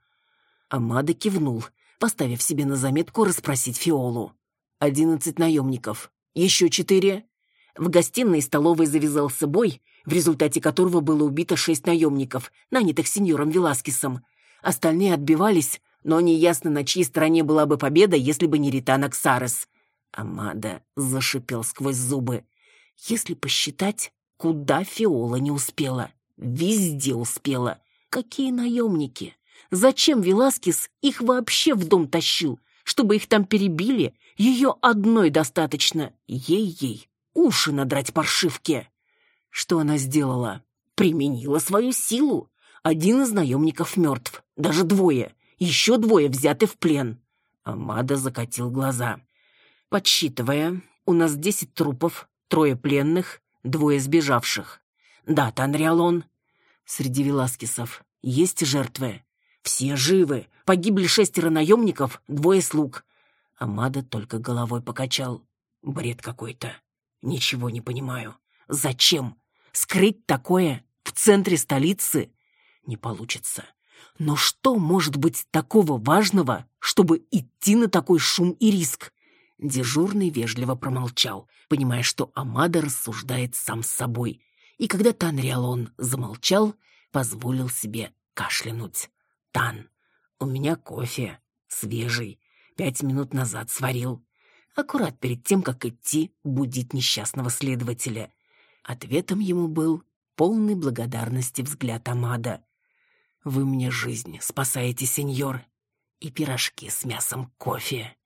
Амада кивнул, поставив себе на заметку расспросить Фиолу. Одиннадцать наемников. Еще четыре. В гостиной и столовой завязался бой, в результате которого было убито шесть наемников, нанятых сеньором Веласкесом. Остальные отбивались, но неясно, на чьей стороне была бы победа, если бы не Ритана Ксарес. Амада зашипел сквозь зубы. Если посчитать, куда Фиола не успела. Везде успела. Какие наемники! Зачем Веласкес их вообще в дом тащил? Чтобы их там перебили? Ее одной достаточно. Ей-ей. Уши надрать паршивке. Что она сделала? Применила свою силу. Один из наемников мертв. Даже двое. Еще двое взяты в плен. Амада закатил глаза. Подсчитывая, у нас десять трупов, трое пленных, двое сбежавших. Да, Танриалон. Среди Веласкесов есть жертвы. Все живы. Погибли шестеро наемников, двое слуг. Амада только головой покачал. Бред какой-то. Ничего не понимаю. Зачем? Скрыть такое в центре столицы? Не получится. Но что может быть такого важного, чтобы идти на такой шум и риск? Дежурный вежливо промолчал, понимая, что Амада рассуждает сам с собой. И когда Танриалон замолчал, позволил себе кашлянуть. «Тан, у меня кофе, свежий, пять минут назад сварил аккурат перед тем, как идти будить несчастного следователя. Ответом ему был полный благодарности взгляд Амада. «Вы мне жизнь спасаете, сеньор, и пирожки с мясом кофе,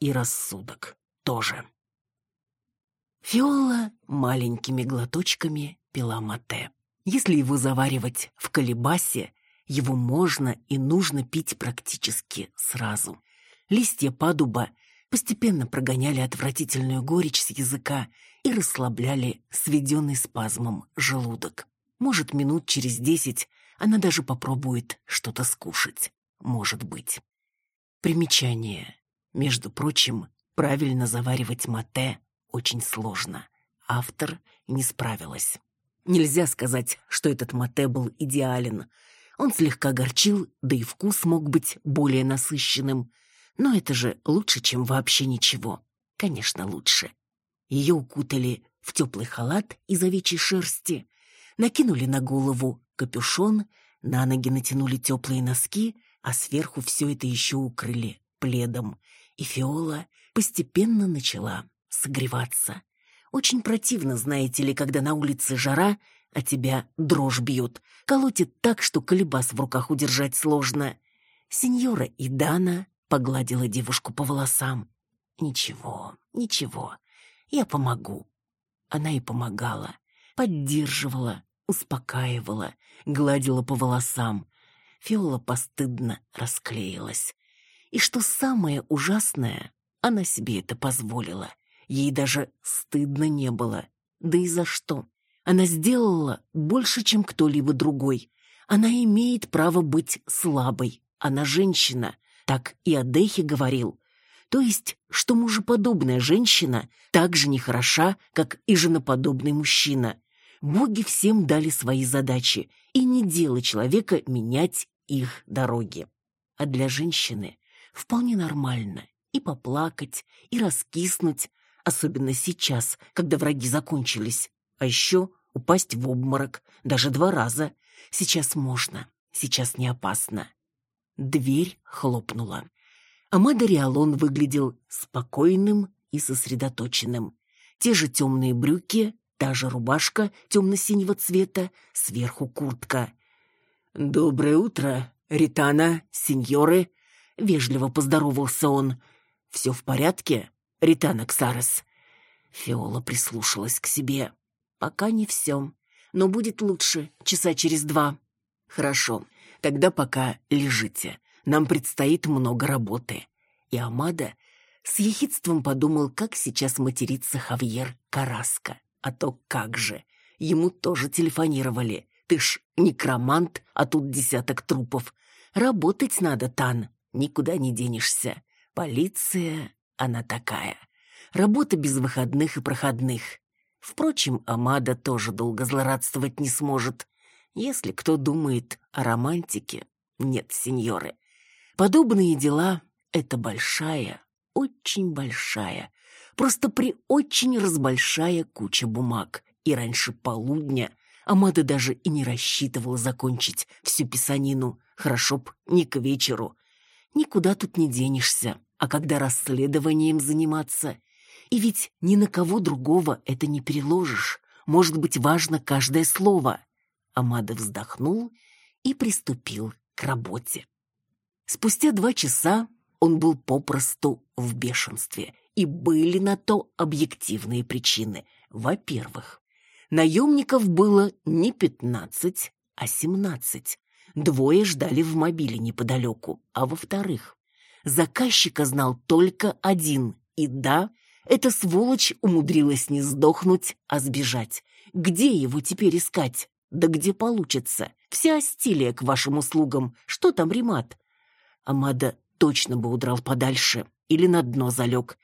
и рассудок тоже». Фиола маленькими глоточками пила мате. Если его заваривать в колебасе, его можно и нужно пить практически сразу. Листья падуба постепенно прогоняли отвратительную горечь с языка и расслабляли сведенный спазмом желудок. Может, минут через десять она даже попробует что-то скушать. Может быть. Примечание. Между прочим, правильно заваривать мате очень сложно. Автор не справилась. Нельзя сказать, что этот мате был идеален. Он слегка горчил, да и вкус мог быть более насыщенным – но это же лучше, чем вообще ничего. Конечно, лучше. Ее укутали в теплый халат из овечьей шерсти, накинули на голову капюшон, на ноги натянули теплые носки, а сверху все это еще укрыли пледом. И Фиола постепенно начала согреваться. Очень противно, знаете ли, когда на улице жара, а тебя дрожь бьет, колотит так, что колебас в руках удержать сложно. Сеньора и Дана Погладила девушку по волосам. «Ничего, ничего, я помогу». Она и помогала, поддерживала, успокаивала, гладила по волосам. Фиола постыдно расклеилась. И что самое ужасное, она себе это позволила. Ей даже стыдно не было. Да и за что? Она сделала больше, чем кто-либо другой. Она имеет право быть слабой. Она женщина. Так и Адехи говорил. То есть, что мужеподобная женщина так же нехороша, как и женоподобный мужчина. Боги всем дали свои задачи, и не дело человека менять их дороги. А для женщины вполне нормально и поплакать, и раскиснуть, особенно сейчас, когда враги закончились. А еще упасть в обморок, даже два раза. Сейчас можно, сейчас не опасно. Дверь хлопнула. Амада Риалон выглядел спокойным и сосредоточенным. Те же темные брюки, та же рубашка темно-синего цвета, сверху куртка. «Доброе утро, Ритана, сеньоры!» — вежливо поздоровался он. «Все в порядке, Ритана Ксарес?» Фиола прислушалась к себе. «Пока не все, но будет лучше часа через два». «Хорошо, Тогда пока лежите. Нам предстоит много работы. И Амада с ехидством подумал, как сейчас матерится Хавьер Караска. А то как же. Ему тоже телефонировали. Ты ж некромант, а тут десяток трупов. Работать надо, Тан. Никуда не денешься. Полиция, она такая. Работа без выходных и проходных. Впрочем, Амада тоже долго злорадствовать не сможет. Если кто думает о романтике, нет, сеньоры. Подобные дела — это большая, очень большая, просто при очень разбольшая куча бумаг. И раньше полудня Амада даже и не рассчитывала закончить всю писанину. Хорошо б не к вечеру. Никуда тут не денешься. А когда расследованием заниматься? И ведь ни на кого другого это не переложишь. Может быть, важно каждое слово. Амада вздохнул и приступил к работе. Спустя два часа он был попросту в бешенстве, и были на то объективные причины. Во-первых, наемников было не пятнадцать, а семнадцать. Двое ждали в мобиле неподалеку. А во-вторых, заказчика знал только один. И да, эта сволочь умудрилась не сдохнуть, а сбежать. Где его теперь искать? Да где получится? Вся стилия к вашим услугам. Что там ремат? Амада точно бы удрал подальше или на дно залег.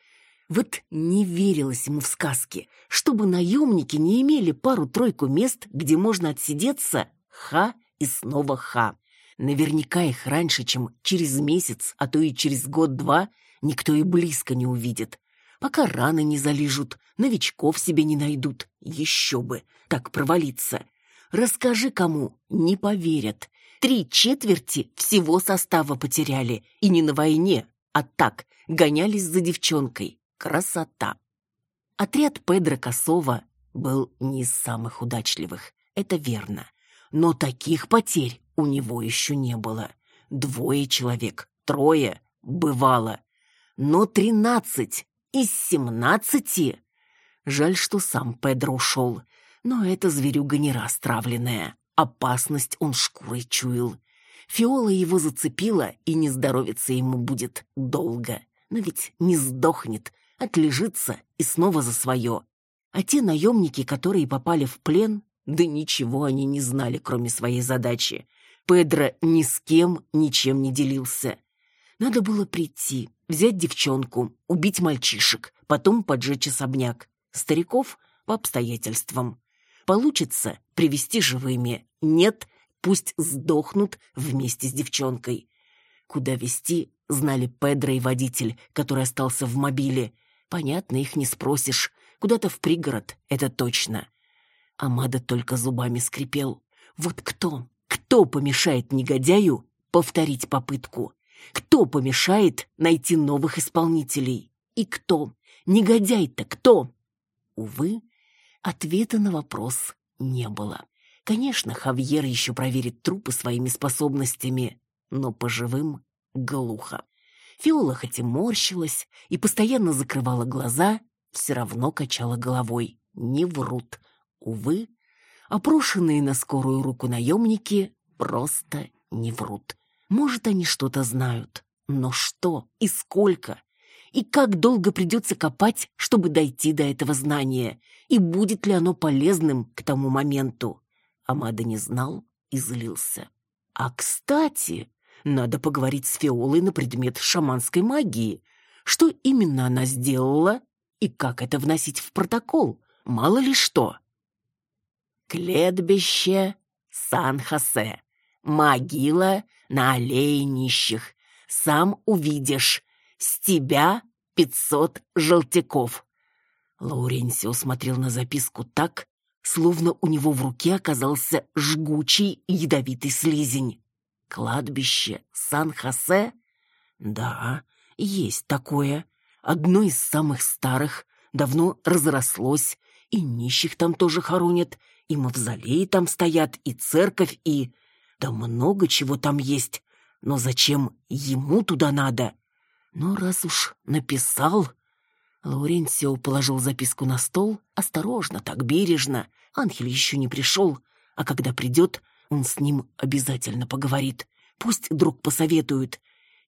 Вот не верилось ему в сказки, чтобы наемники не имели пару-тройку мест, где можно отсидеться. Ха и снова ха. Наверняка их раньше, чем через месяц, а то и через год-два, никто и близко не увидит. Пока раны не залижут, новичков себе не найдут. Еще бы, так провалиться. Расскажи кому, не поверят. Три четверти всего состава потеряли. И не на войне, а так, гонялись за девчонкой. Красота. Отряд Педро Косова был не из самых удачливых, это верно. Но таких потерь у него еще не было. Двое человек, трое, бывало. Но тринадцать из семнадцати? Жаль, что сам Педро ушел. Но эта зверюга не растравленная. Опасность он шкурой чуял. Фиола его зацепила, и не здоровится ему будет долго. Но ведь не сдохнет, отлежится и снова за свое. А те наемники, которые попали в плен, да ничего они не знали, кроме своей задачи. Педро ни с кем ничем не делился. Надо было прийти, взять девчонку, убить мальчишек, потом поджечь особняк. Стариков по обстоятельствам. Получится привести живыми. Нет, пусть сдохнут вместе с девчонкой. Куда вести, знали Педро и водитель, который остался в мобиле. Понятно, их не спросишь. Куда-то в пригород, это точно. Амада только зубами скрипел. Вот кто, кто помешает негодяю повторить попытку? Кто помешает найти новых исполнителей? И кто? Негодяй-то кто? Увы, ответа на вопрос не было. Конечно, Хавьер еще проверит трупы своими способностями, но по живым глухо. Фиола хоть и морщилась и постоянно закрывала глаза, все равно качала головой. Не врут. Увы, опрошенные на скорую руку наемники просто не врут. Может, они что-то знают, но что и сколько? И как долго придется копать, чтобы дойти до этого знания? И будет ли оно полезным к тому моменту? Амада не знал и злился. А, кстати, надо поговорить с Фиолой на предмет шаманской магии. Что именно она сделала и как это вносить в протокол? Мало ли что. Клетбище Сан-Хосе. Могила на аллее нищих. Сам увидишь. С тебя пятьсот желтяков. Лауренсио смотрел на записку так, словно у него в руке оказался жгучий ядовитый слизень. Кладбище Сан-Хосе? Да, есть такое. Одно из самых старых, давно разрослось, и нищих там тоже хоронят, и мавзолеи там стоят, и церковь, и... Да много чего там есть. Но зачем ему туда надо? Но раз уж написал... Лауренсио положил записку на стол, осторожно, так бережно. Анхель еще не пришел, а когда придет, он с ним обязательно поговорит. Пусть друг посоветует.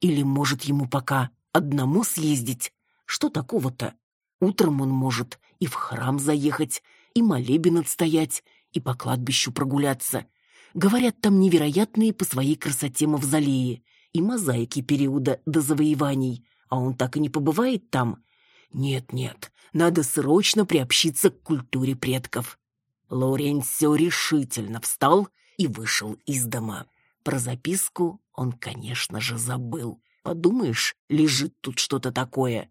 Или, может, ему пока одному съездить? Что такого-то? Утром он может и в храм заехать, и молебен отстоять, и по кладбищу прогуляться. Говорят, там невероятные по своей красоте мавзолеи и мозаики периода до завоеваний, а он так и не побывает там. Нет-нет, надо срочно приобщиться к культуре предков. Лауренсио решительно встал и вышел из дома. Про записку он, конечно же, забыл. Подумаешь, лежит тут что-то такое.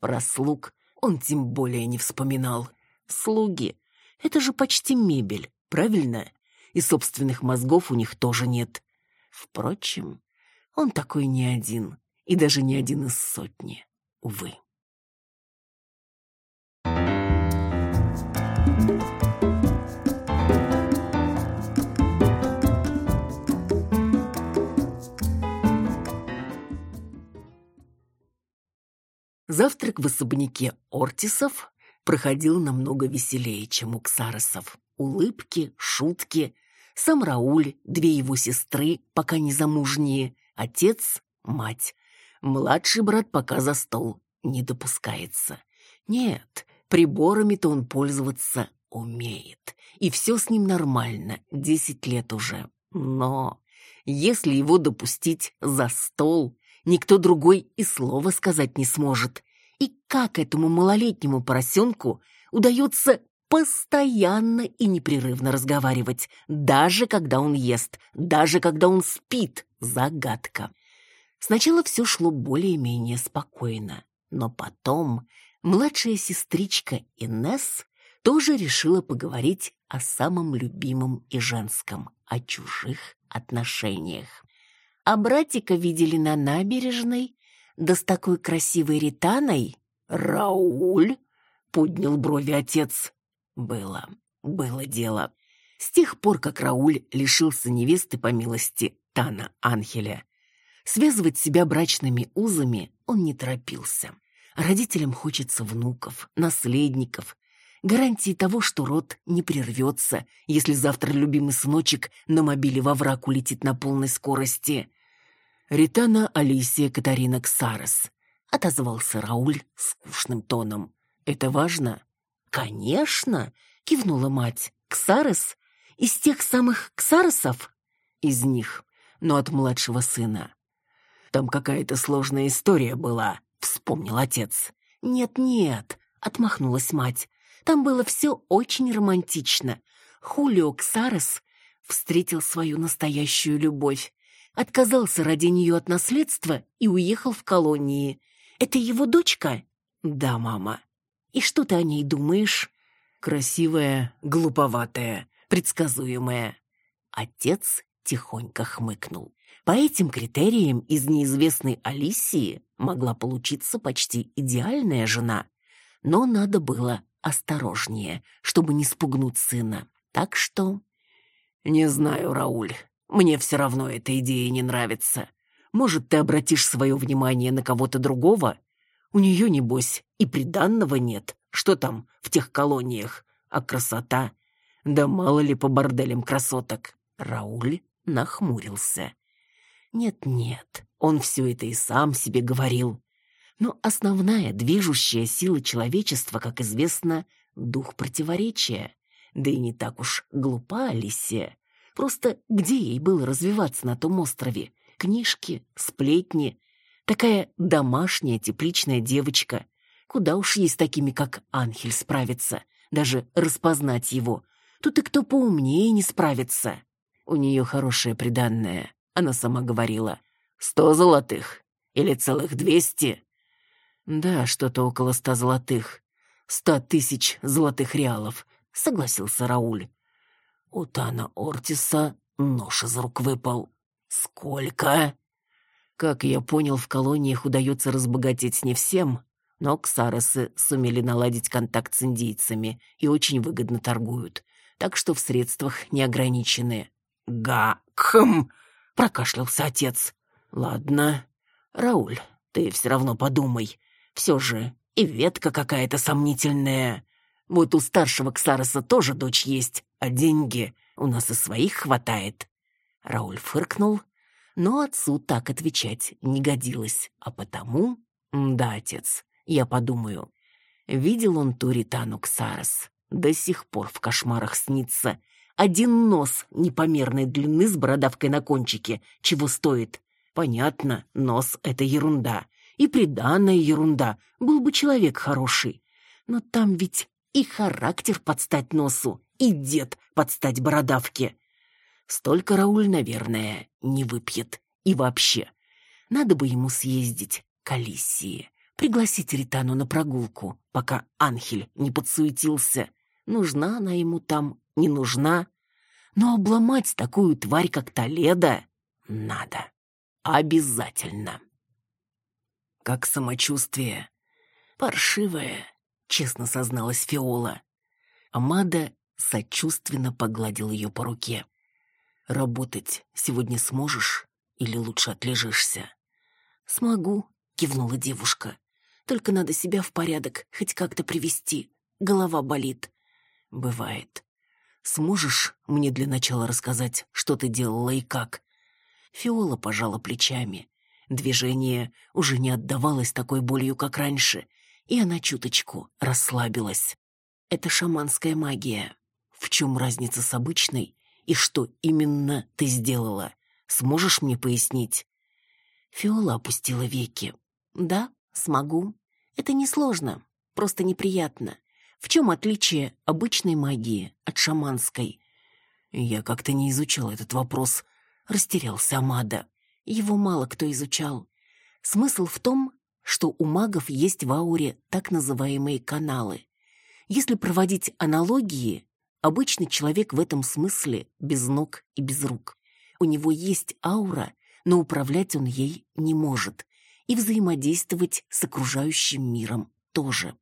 Про слуг он тем более не вспоминал. Слуги — это же почти мебель, правильно? И собственных мозгов у них тоже нет. Впрочем, он такой не один, и даже не один из сотни, увы. Завтрак в особняке Ортисов проходил намного веселее, чем у Ксаросов. Улыбки, шутки. Сам Рауль, две его сестры, пока не замужние, отец, мать. Младший брат пока за стол не допускается. Нет, приборами-то он пользоваться умеет. И все с ним нормально, десять лет уже. Но если его допустить за стол, никто другой и слова сказать не сможет. И как этому малолетнему поросенку удается постоянно и непрерывно разговаривать, даже когда он ест, даже когда он спит, загадка. Сначала все шло более-менее спокойно, но потом младшая сестричка Инесс тоже решила поговорить о самом любимом и женском, о чужих отношениях. А братика видели на набережной, да с такой красивой ританой. Рауль? Поднял брови отец. Было, было дело. С тех пор, как Рауль лишился невесты по милости Тана Анхеля, связывать себя брачными узами он не торопился. Родителям хочется внуков, наследников, гарантии того, что род не прервется, если завтра любимый сыночек на мобиле во враг улетит на полной скорости. Ритана Алисия Катарина Ксарес, отозвался Рауль скучным тоном. Это важно? Конечно, кивнула мать. Ксарес? Из тех самых Ксаресов? Из них, но от младшего сына. Там какая-то сложная история была, вспомнил отец. Нет-нет, отмахнулась мать. Там было все очень романтично. Хулио Ксарес встретил свою настоящую любовь отказался ради нее от наследства и уехал в колонии. Это его дочка? Да, мама. И что ты о ней думаешь? Красивая, глуповатая, предсказуемая. Отец тихонько хмыкнул. По этим критериям из неизвестной Алисии могла получиться почти идеальная жена. Но надо было осторожнее, чтобы не спугнуть сына. Так что... Не знаю, Рауль, мне все равно эта идея не нравится. Может, ты обратишь свое внимание на кого-то другого? У нее, небось, и приданного нет. Что там в тех колониях? А красота? Да мало ли по борделям красоток. Рауль нахмурился. Нет-нет, он все это и сам себе говорил. Но основная движущая сила человечества, как известно, дух противоречия. Да и не так уж глупа Алисия. Просто где ей было развиваться на том острове? Книжки, сплетни. Такая домашняя, тепличная девочка. Куда уж ей с такими, как Анхель, справиться? Даже распознать его. Тут и кто поумнее не справится. У нее хорошее приданное. Она сама говорила. Сто золотых. Или целых двести. Да, что-то около ста золотых. Ста тысяч золотых реалов, согласился Рауль. У Тана Ортиса нож из рук выпал. Сколько? Как я понял, в колониях удается разбогатеть не всем, но ксаросы сумели наладить контакт с индейцами и очень выгодно торгуют, так что в средствах не ограничены. «Га-хм!» — прокашлялся отец. «Ладно. Рауль, ты все равно подумай. Все же и ветка какая-то сомнительная. Вот у старшего Ксароса тоже дочь есть, а деньги у нас и своих хватает». Рауль фыркнул, но отцу так отвечать не годилось, а потому... «Да, отец, я подумаю». Видел он Туритану Ксарос. До сих пор в кошмарах снится. Один нос непомерной длины с бородавкой на кончике. Чего стоит? Понятно, нос — это ерунда. И приданная ерунда, был бы человек хороший. Но там ведь и характер подстать носу, и дед подстать бородавке. Столько Рауль, наверное, не выпьет. И вообще, надо бы ему съездить к Алисии, пригласить Ритану на прогулку, пока Анхель не подсуетился. Нужна она ему там, не нужна. Но обломать такую тварь, как Толедо, надо. Обязательно. Как самочувствие? Паршивое, честно созналась Фиола. Амада сочувственно погладил ее по руке. «Работать сегодня сможешь или лучше отлежишься?» «Смогу», — кивнула девушка. «Только надо себя в порядок хоть как-то привести. Голова болит». «Бывает. Сможешь мне для начала рассказать, что ты делала и как?» Фиола пожала плечами. Движение уже не отдавалось такой болью, как раньше, и она чуточку расслабилась. Это шаманская магия. В чем разница с обычной и что именно ты сделала? Сможешь мне пояснить?» Фиола опустила веки. «Да, смогу. Это несложно, просто неприятно. В чем отличие обычной магии от шаманской?» «Я как-то не изучал этот вопрос», — растерялся Амада. Его мало кто изучал. Смысл в том, что у магов есть в ауре так называемые каналы. Если проводить аналогии, обычный человек в этом смысле без ног и без рук. У него есть аура, но управлять он ей не может, и взаимодействовать с окружающим миром тоже.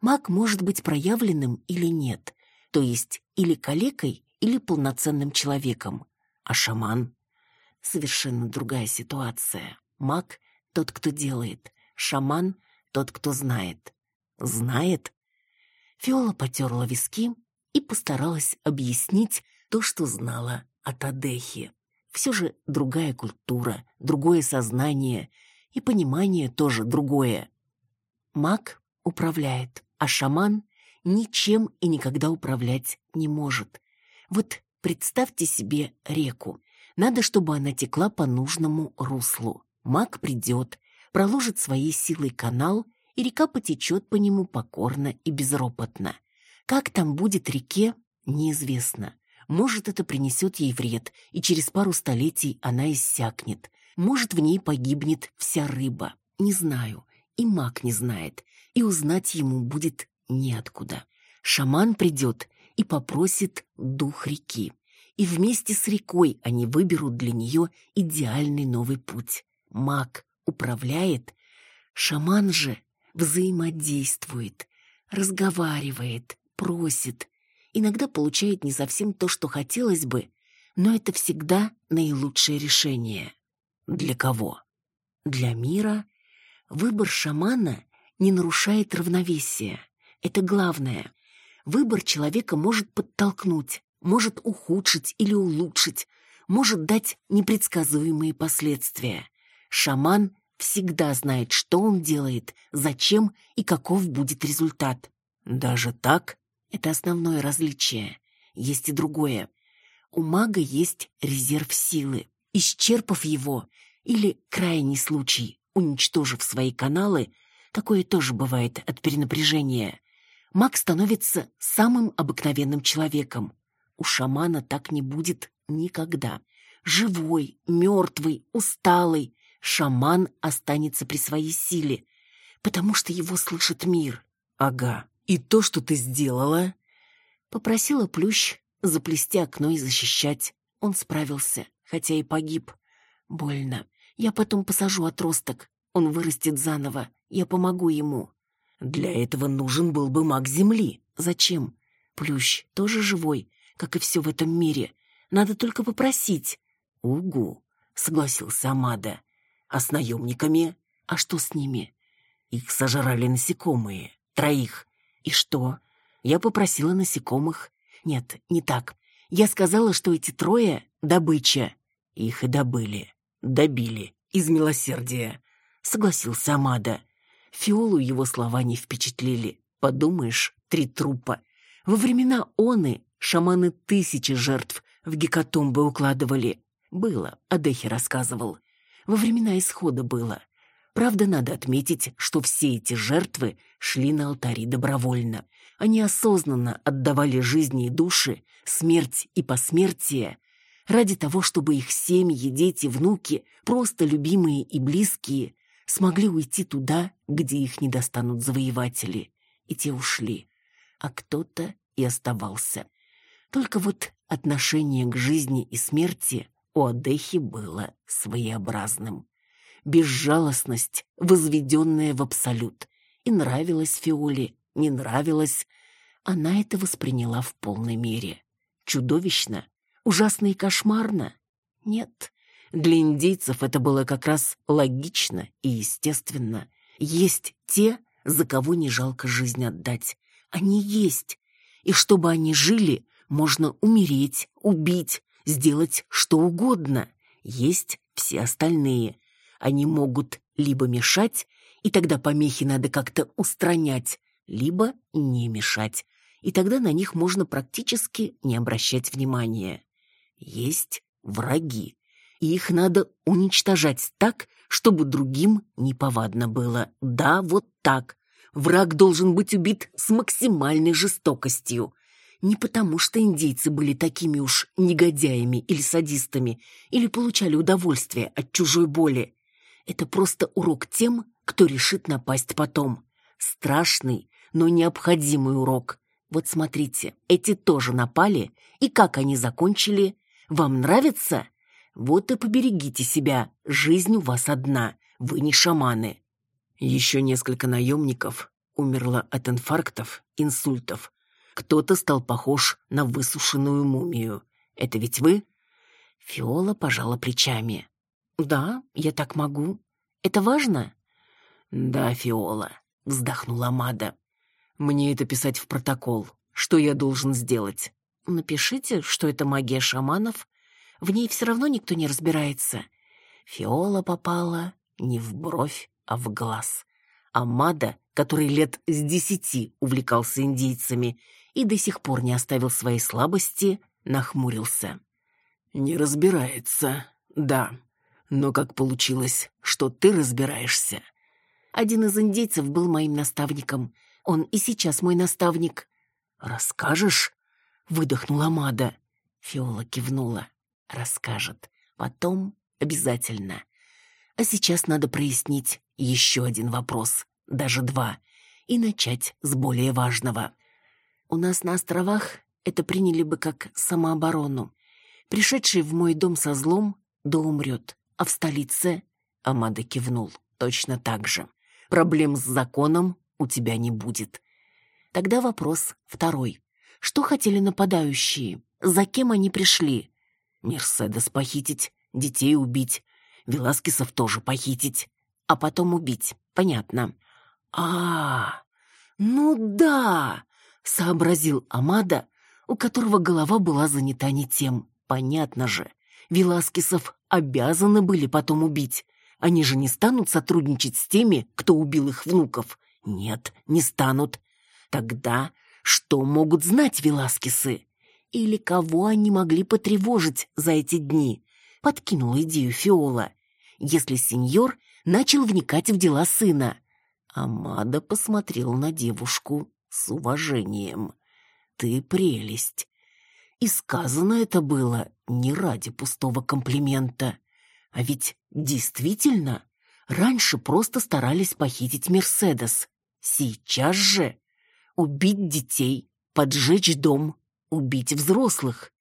Маг может быть проявленным или нет, то есть или калекой, или полноценным человеком, а шаман — совершенно другая ситуация. Маг — тот, кто делает, шаман — тот, кто знает. Знает? Фиола потерла виски и постаралась объяснить то, что знала от Адехи. Все же другая культура, другое сознание и понимание тоже другое. Маг управляет, а шаман ничем и никогда управлять не может. Вот представьте себе реку. Надо, чтобы она текла по нужному руслу. Маг придет, проложит своей силой канал, и река потечет по нему покорно и безропотно. Как там будет реке, неизвестно. Может, это принесет ей вред, и через пару столетий она иссякнет. Может, в ней погибнет вся рыба. Не знаю, и маг не знает, и узнать ему будет неоткуда. Шаман придет и попросит дух реки. И вместе с рекой они выберут для нее идеальный новый путь. Маг управляет, шаман же взаимодействует, разговаривает, просит, иногда получает не совсем то, что хотелось бы, но это всегда наилучшее решение. Для кого? Для мира выбор шамана не нарушает равновесия. Это главное. Выбор человека может подтолкнуть, может ухудшить или улучшить, может дать непредсказуемые последствия. Шаман всегда знает, что он делает, зачем и каков будет результат. Даже так? Это основное различие. Есть и другое. У мага есть резерв силы. Исчерпав его, или крайний случай, уничтожив свои каналы, такое тоже бывает от перенапряжения, маг становится самым обыкновенным человеком. У шамана так не будет никогда. Живой, мертвый, усталый, шаман останется при своей силе, потому что его слышит мир. Ага, и то, что ты сделала...» Попросила Плющ заплести окно и защищать. Он справился, хотя и погиб. Больно. Я потом посажу отросток. Он вырастет заново. Я помогу ему. Для этого нужен был бы маг земли. Зачем? Плющ тоже живой, как и все в этом мире. Надо только попросить. Угу, согласился Амада. А с наемниками? А что с ними? Их сожрали насекомые. Троих. И что? Я попросила насекомых. Нет, не так. Я сказала, что эти трое — добыча. Их и добыли. Добили. Из милосердия. Согласился Амада. Фиолу его слова не впечатлили. Подумаешь, три трупа. Во времена Оны шаманы тысячи жертв в гекатомбы укладывали. Было, Адехи рассказывал. Во времена исхода было. Правда, надо отметить, что все эти жертвы шли на алтари добровольно. Они осознанно отдавали жизни и души, смерть и посмертие, ради того, чтобы их семьи, дети, внуки, просто любимые и близкие, смогли уйти туда, где их не достанут завоеватели. И те ушли. А кто-то и оставался. Только вот отношение к жизни и смерти у Адехи было своеобразным. Безжалостность, возведенная в абсолют. И нравилась Фиоле, не нравилась. Она это восприняла в полной мере. Чудовищно, ужасно и кошмарно. Нет, для индейцев это было как раз логично и естественно. Есть те, за кого не жалко жизнь отдать. Они есть. И чтобы они жили, можно умереть, убить, сделать что угодно. Есть все остальные. Они могут либо мешать, и тогда помехи надо как-то устранять, либо не мешать, и тогда на них можно практически не обращать внимания. Есть враги, и их надо уничтожать так, чтобы другим неповадно было. Да, вот так. Враг должен быть убит с максимальной жестокостью. Не потому, что индейцы были такими уж негодяями или садистами, или получали удовольствие от чужой боли. Это просто урок тем, кто решит напасть потом. Страшный, но необходимый урок. Вот смотрите, эти тоже напали, и как они закончили? Вам нравится? Вот и поберегите себя, жизнь у вас одна, вы не шаманы. Еще несколько наемников умерло от инфарктов, инсультов, кто-то стал похож на высушенную мумию. Это ведь вы? Фиола пожала плечами. Да, я так могу. Это важно? Да, Фиола, вздохнула Мада. Мне это писать в протокол. Что я должен сделать? Напишите, что это магия шаманов. В ней все равно никто не разбирается. Фиола попала не в бровь, а в глаз. А Мада, который лет с десяти увлекался индейцами и до сих пор не оставил своей слабости, нахмурился. «Не разбирается, да. Но как получилось, что ты разбираешься?» Один из индейцев был моим наставником. Он и сейчас мой наставник. «Расскажешь?» — выдохнула Мада. Фиола кивнула. «Расскажет. Потом обязательно. А сейчас надо прояснить еще один вопрос, даже два, и начать с более важного. У нас на островах это приняли бы как самооборону. Пришедший в мой дом со злом, да умрет. А в столице... Амада кивнул. Точно так же. Проблем с законом у тебя не будет. Тогда вопрос второй. Что хотели нападающие? За кем они пришли? Мерседес похитить, детей убить, Веласкесов тоже похитить, а потом убить. Понятно. А, -а, -а ну да, сообразил Амада, у которого голова была занята не тем. Понятно же, Веласкесов обязаны были потом убить. Они же не станут сотрудничать с теми, кто убил их внуков. Нет, не станут. Тогда что могут знать Веласкесы? Или кого они могли потревожить за эти дни? Подкинула идею Фиола. Если сеньор начал вникать в дела сына. Амада посмотрел на девушку с уважением. «Ты прелесть!» И сказано это было не ради пустого комплимента. А ведь действительно, раньше просто старались похитить Мерседес. Сейчас же убить детей, поджечь дом, убить взрослых.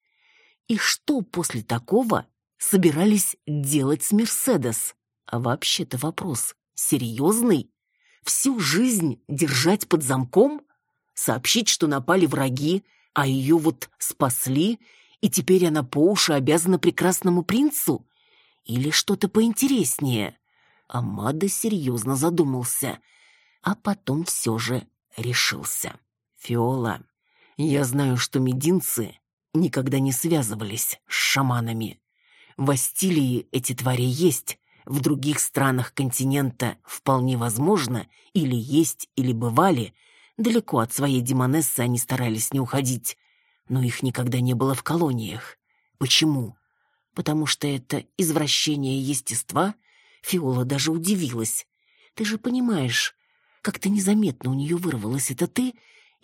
И что после такого собирались делать с Мерседес? А вообще-то вопрос серьезный. Всю жизнь держать под замком? сообщить, что напали враги, а ее вот спасли, и теперь она по уши обязана прекрасному принцу? Или что-то поинтереснее? Амада серьезно задумался, а потом все же решился. «Фиола, я знаю, что мединцы никогда не связывались с шаманами. В Астилии эти твари есть, в других странах континента вполне возможно, или есть, или бывали – Далеко от своей демонессы они старались не уходить, но их никогда не было в колониях. Почему? Потому что это извращение естества? Фиола даже удивилась. Ты же понимаешь, как-то незаметно у нее вырвалось это «ты»,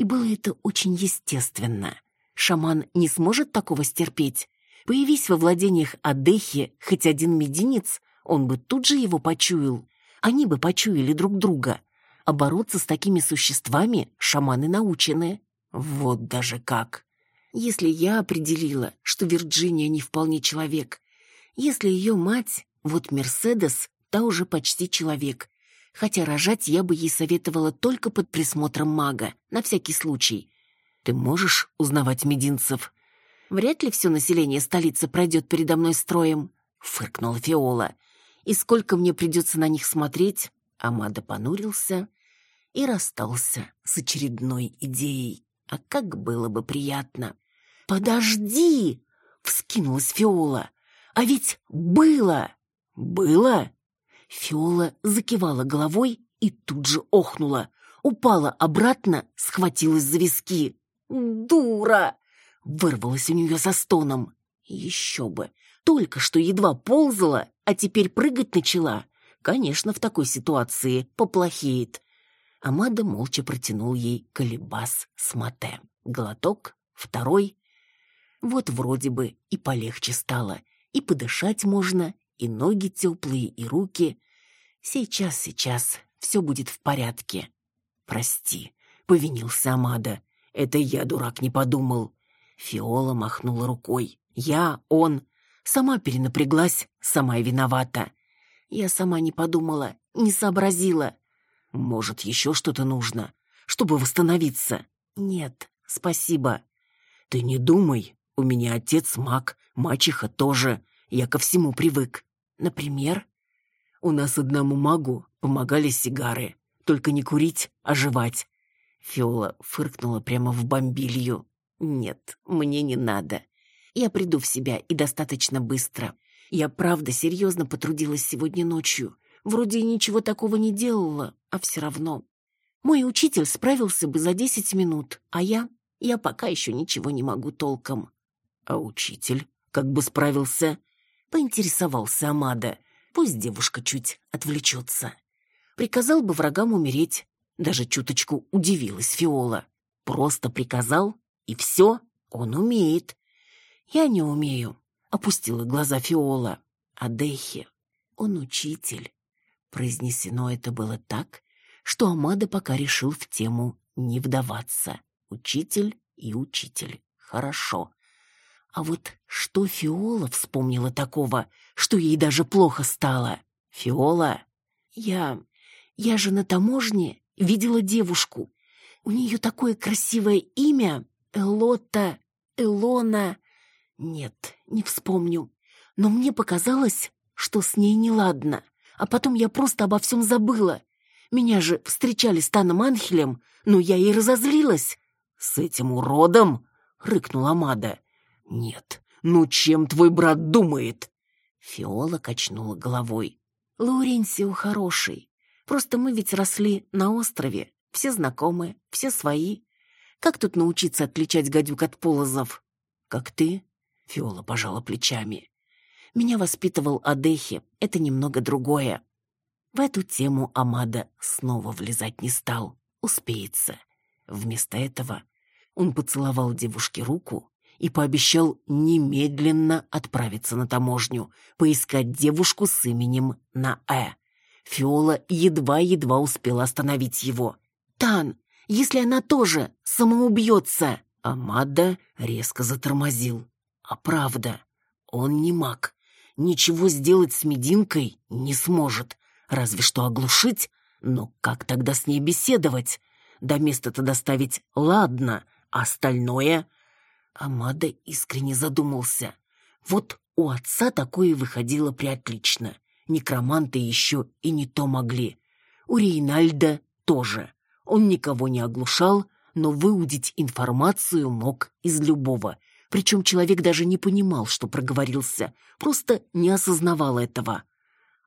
и было это очень естественно. Шаман не сможет такого стерпеть. Появись во владениях Адехи хоть один мединец, он бы тут же его почуял. Они бы почуяли друг друга. А бороться с такими существами шаманы научены. Вот даже как. Если я определила, что Вирджиния не вполне человек, если ее мать, вот Мерседес, та уже почти человек, хотя рожать я бы ей советовала только под присмотром мага, на всякий случай. Ты можешь узнавать мединцев? Вряд ли все население столицы пройдет передо мной строем, фыркнула Фиола. И сколько мне придется на них смотреть? Амада понурился и расстался с очередной идеей. А как было бы приятно. «Подожди!» — вскинулась Фиола. «А ведь было!» «Было?» Фиола закивала головой и тут же охнула. Упала обратно, схватилась за виски. «Дура!» — вырвалась у нее со стоном. «Еще бы! Только что едва ползала, а теперь прыгать начала. Конечно, в такой ситуации поплохеет». Амада молча протянул ей колебас с мате. Глоток, второй. Вот вроде бы и полегче стало. И подышать можно, и ноги теплые, и руки. Сейчас, сейчас, все будет в порядке. Прости, повинился Амада. Это я, дурак, не подумал. Фиола махнула рукой. Я, он. Сама перенапряглась, сама и виновата. Я сама не подумала, не сообразила. Может, еще что-то нужно, чтобы восстановиться? Нет, спасибо. Ты не думай, у меня отец маг, мачеха тоже. Я ко всему привык. Например, у нас одному магу помогали сигары. Только не курить, а жевать. Фиола фыркнула прямо в бомбилью. «Нет, мне не надо. Я приду в себя и достаточно быстро. Я правда серьезно потрудилась сегодня ночью. Вроде и ничего такого не делала, а все равно. Мой учитель справился бы за десять минут, а я... Я пока еще ничего не могу толком». «А учитель как бы справился?» Поинтересовался Амада. Пусть девушка чуть отвлечется. Приказал бы врагам умереть. Даже чуточку удивилась Фиола. Просто приказал, и все, он умеет. Я не умею, опустила глаза Фиола. А Дехи, он учитель. Произнесено это было так, что Амада пока решил в тему не вдаваться. Учитель и учитель. Хорошо. А вот что Фиола вспомнила такого, что ей даже плохо стало? Фиола? Я... я же на таможне видела девушку. У нее такое красивое имя. Элота, Элона. Нет, не вспомню. Но мне показалось, что с ней неладно. А потом я просто обо всем забыла. Меня же встречали с Таном Анхелем, но я и разозлилась. «С этим уродом?» — рыкнула Мада. «Нет, ну чем твой брат думает?» Фиола качнула головой. «Лауренсио хороший. Просто мы ведь росли на острове. Все знакомы, все свои. Как тут научиться отличать гадюк от полозов?» «Как ты?» — Фиола пожала плечами. «Меня воспитывал Адехи. Это немного другое». В эту тему Амада снова влезать не стал. Успеется. Вместо этого он поцеловал девушке руку и пообещал немедленно отправиться на таможню, поискать девушку с именем на «э». Фиола едва-едва успела остановить его. «Тан, если она тоже самоубьется!» Амада резко затормозил. «А правда, он не маг. Ничего сделать с мединкой не сможет. Разве что оглушить. Но как тогда с ней беседовать? До места-то доставить ладно, а остальное Амада искренне задумался. Вот у отца такое выходило приотлично. Некроманты еще и не то могли. У Рейнальда тоже. Он никого не оглушал, но выудить информацию мог из любого. Причем человек даже не понимал, что проговорился, просто не осознавал этого.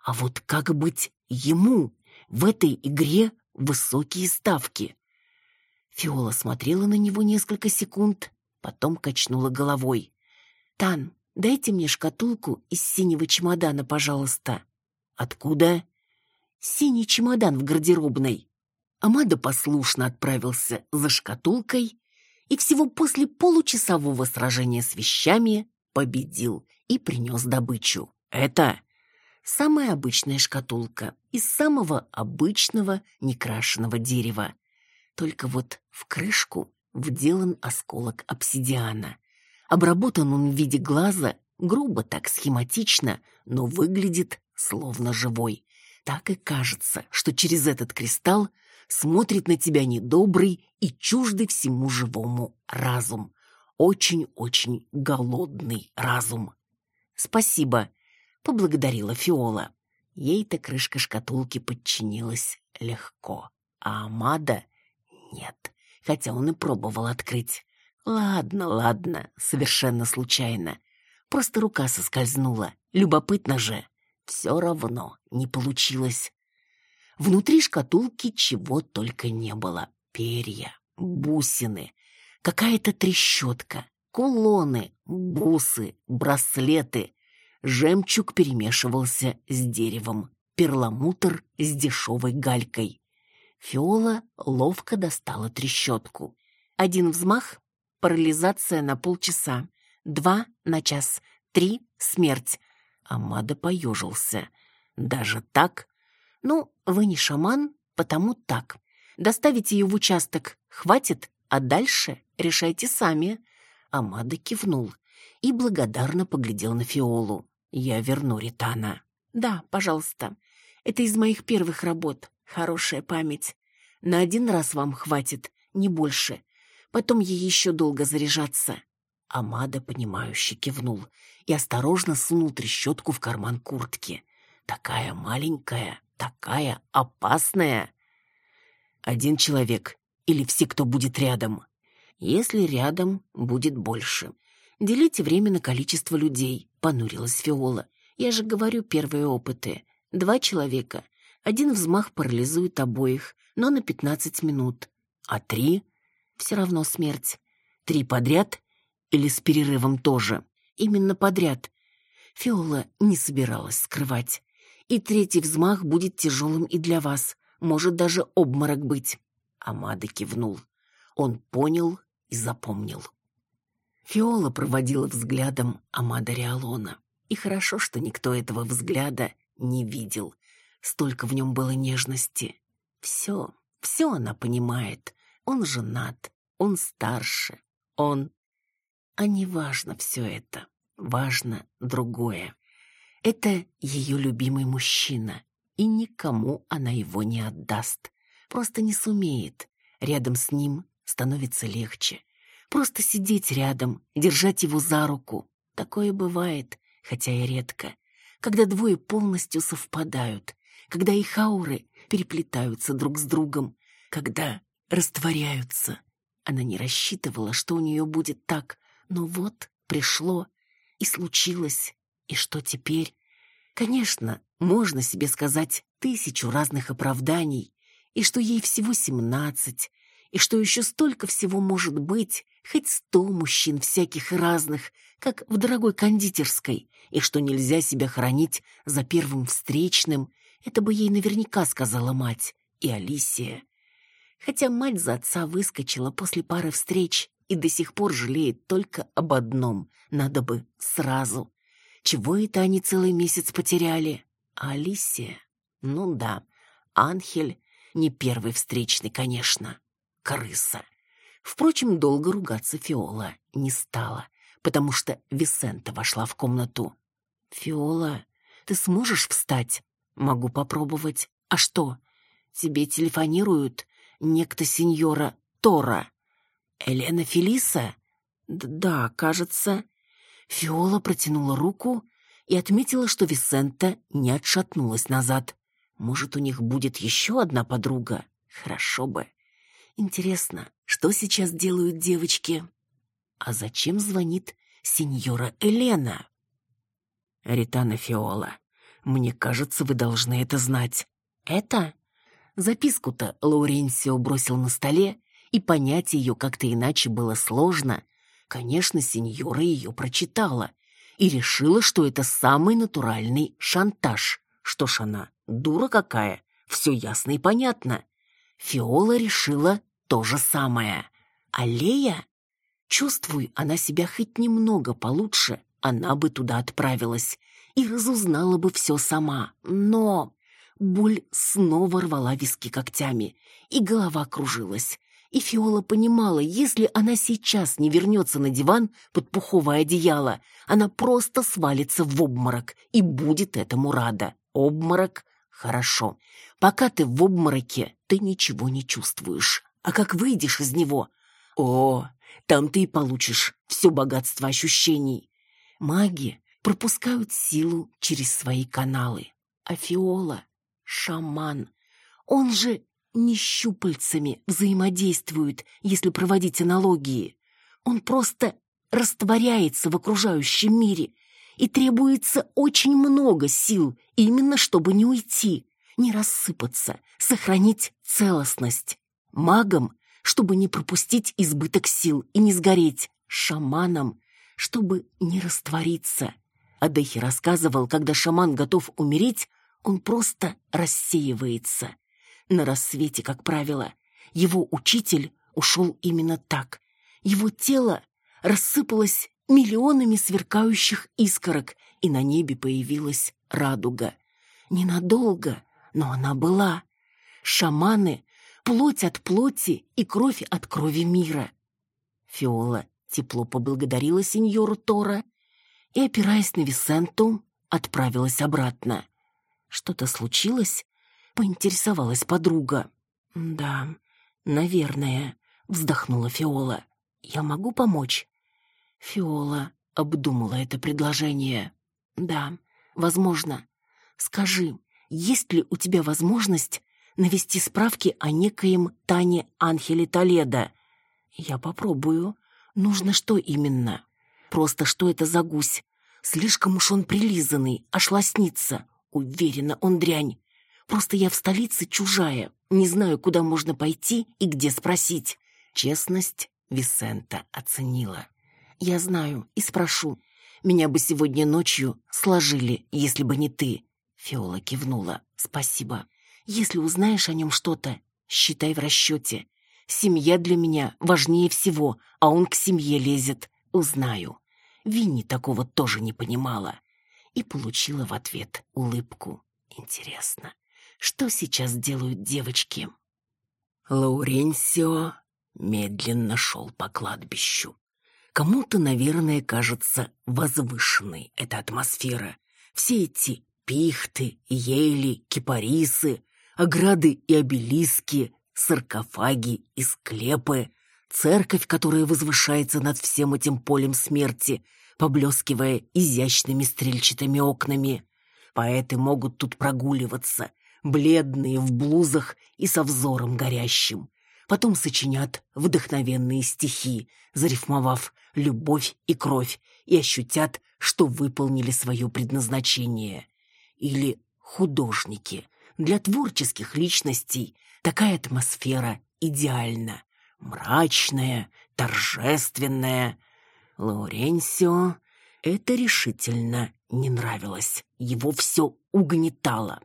А вот как быть ему? В этой игре высокие ставки. Фиола смотрела на него несколько секунд, потом качнула головой. «Тан, дайте мне шкатулку из синего чемодана, пожалуйста». «Откуда?» синий чемодан в гардеробной. Амада послушно отправился за шкатулкой и всего после получасового сражения с вещами победил и принес добычу. Это самая обычная шкатулка из самого обычного некрашенного дерева. Только вот в крышку вделан осколок обсидиана. Обработан он в виде глаза, грубо так схематично, но выглядит словно живой. Так и кажется, что через этот кристалл смотрит на тебя недобрый и чуждый всему живому разум. Очень-очень голодный разум. «Спасибо», — поблагодарила Фиола. Ей-то крышка шкатулки подчинилась легко, а Амада — нет, хотя он и пробовал открыть. Ладно, ладно, совершенно случайно. Просто рука соскользнула. Любопытно же. Все равно не получилось. Внутри шкатулки чего только не было. Перья, бусины, какая-то трещотка, кулоны, бусы, браслеты. Жемчуг перемешивался с деревом, перламутр с дешевой галькой. Фиола ловко достала трещотку. Один взмах — парализация на полчаса, два — на час, три — смерть. Амада поежился. Даже так? Ну, вы не шаман, потому так. Доставить ее в участок хватит, а дальше решайте сами. Амада кивнул и благодарно поглядел на Фиолу. Я верну Ритана. Да, пожалуйста. Это из моих первых работ. Хорошая память. На один раз вам хватит, не больше. Потом ей еще долго заряжаться. Амада, понимающе кивнул и осторожно сунул трещотку в карман куртки. Такая маленькая, такая опасная. Один человек или все, кто будет рядом. Если рядом, будет больше. Делите время на количество людей, понурилась Фиола. Я же говорю, первые опыты. Два человека. Один взмах парализует обоих, но на пятнадцать минут. А три? Все равно смерть. Три подряд или с перерывом тоже? Именно подряд. Фиола не собиралась скрывать. И третий взмах будет тяжелым и для вас. Может даже обморок быть. Амада кивнул. Он понял и запомнил. Фиола проводила взглядом Амада Риалона. И хорошо, что никто этого взгляда не видел. Столько в нем было нежности. Все, все она понимает. Он женат, он старше, он а не важно все это. Важно другое. Это ее любимый мужчина, и никому она его не отдаст. Просто не сумеет. Рядом с ним становится легче. Просто сидеть рядом, держать его за руку. Такое бывает, хотя и редко. Когда двое полностью совпадают, когда их ауры переплетаются друг с другом, когда растворяются. Она не рассчитывала, что у нее будет так, но вот пришло и случилось. И что теперь? Конечно, можно себе сказать тысячу разных оправданий, и что ей всего семнадцать, и что еще столько всего может быть, хоть сто мужчин всяких разных, как в дорогой кондитерской, и что нельзя себя хранить за первым встречным, это бы ей наверняка сказала мать и Алисия. Хотя мать за отца выскочила после пары встреч, и до сих пор жалеет только об одном. Надо бы сразу. Чего это они целый месяц потеряли? А Алисия? Ну да, Анхель не первый встречный, конечно. Крыса. Впрочем, долго ругаться Фиола не стала, потому что Висента вошла в комнату. «Фиола, ты сможешь встать?» «Могу попробовать. А что? Тебе телефонируют некто сеньора Тора». «Елена Фелиса?» «Да, кажется». Фиола протянула руку и отметила, что Висента не отшатнулась назад. «Может, у них будет еще одна подруга? Хорошо бы. Интересно, что сейчас делают девочки?» «А зачем звонит сеньора Елена?» «Ритана Фиола, мне кажется, вы должны это знать». «Это?» Записку-то Лауренсио бросил на столе и понять ее как-то иначе было сложно. Конечно, сеньора ее прочитала и решила, что это самый натуральный шантаж. Что ж она, дура какая, все ясно и понятно. Фиола решила то же самое. А Лея? Чувствуй, она себя хоть немного получше, она бы туда отправилась и разузнала бы все сама. Но боль снова рвала виски когтями, и голова кружилась. И Фиола понимала, если она сейчас не вернется на диван под пуховое одеяло, она просто свалится в обморок и будет этому рада. Обморок – хорошо. Пока ты в обмороке, ты ничего не чувствуешь. А как выйдешь из него? О, там ты и получишь все богатство ощущений. Маги пропускают силу через свои каналы. А Фиола — шаман. Он же не щупальцами взаимодействует, если проводить аналогии. Он просто растворяется в окружающем мире, и требуется очень много сил, именно чтобы не уйти, не рассыпаться, сохранить целостность. Магом, чтобы не пропустить избыток сил и не сгореть. Шаманом, чтобы не раствориться. Адехи рассказывал, когда шаман готов умереть, он просто рассеивается. На рассвете, как правило, его учитель ушел именно так. Его тело рассыпалось миллионами сверкающих искорок, и на небе появилась радуга. Ненадолго, но она была. Шаманы — плоть от плоти и кровь от крови мира. Фиола тепло поблагодарила сеньору Тора и, опираясь на Висенту, отправилась обратно. Что-то случилось? Поинтересовалась подруга. «Да, наверное», — вздохнула Фиола. «Я могу помочь?» Фиола обдумала это предложение. «Да, возможно. Скажи, есть ли у тебя возможность навести справки о некоем Тане Анхеле Толедо?» «Я попробую. Нужно что именно?» «Просто что это за гусь? Слишком уж он прилизанный, аж лоснится. Уверена, он дрянь. Просто я в столице чужая, не знаю, куда можно пойти и где спросить». Честность Висента оценила. Я знаю и спрошу. Меня бы сегодня ночью сложили, если бы не ты. Фиола кивнула. Спасибо. Если узнаешь о нем что-то, считай в расчете. Семья для меня важнее всего, а он к семье лезет. Узнаю. Винни такого тоже не понимала. И получила в ответ улыбку. Интересно, что сейчас делают девочки? Лауренсио медленно шел по кладбищу. Кому-то, наверное, кажется возвышенной эта атмосфера. Все эти пихты, ели, кипарисы, ограды и обелиски, саркофаги и склепы, церковь, которая возвышается над всем этим полем смерти, поблескивая изящными стрельчатыми окнами. Поэты могут тут прогуливаться, бледные в блузах и со взором горящим потом сочинят вдохновенные стихи, зарифмовав любовь и кровь, и ощутят, что выполнили свое предназначение. Или художники. Для творческих личностей такая атмосфера идеальна. Мрачная, торжественная. Лауренсио это решительно не нравилось. Его все угнетало.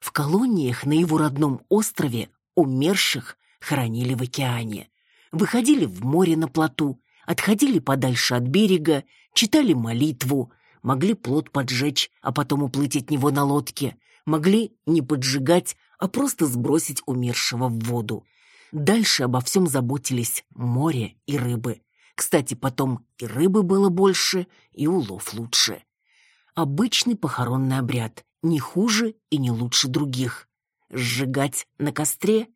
В колониях на его родном острове умерших хоронили в океане. Выходили в море на плоту, отходили подальше от берега, читали молитву, могли плот поджечь, а потом уплыть от него на лодке, могли не поджигать, а просто сбросить умершего в воду. Дальше обо всем заботились море и рыбы. Кстати, потом и рыбы было больше, и улов лучше. Обычный похоронный обряд, не хуже и не лучше других. Сжигать на костре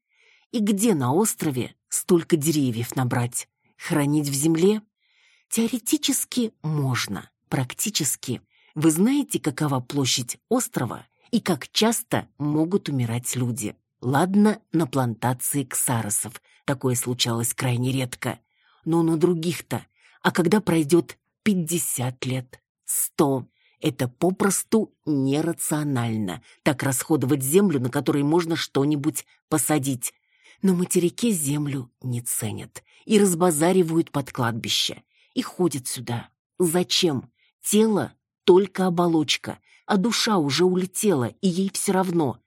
и где на острове столько деревьев набрать? Хранить в земле? Теоретически можно, практически. Вы знаете, какова площадь острова и как часто могут умирать люди? Ладно, на плантации ксаросов такое случалось крайне редко. Но на других-то, а когда пройдет 50 лет, 100, это попросту нерационально, так расходовать землю, на которой можно что-нибудь посадить. На материке землю не ценят и разбазаривают под кладбище. И ходят сюда. Зачем? Тело — только оболочка, а душа уже улетела, и ей все равно.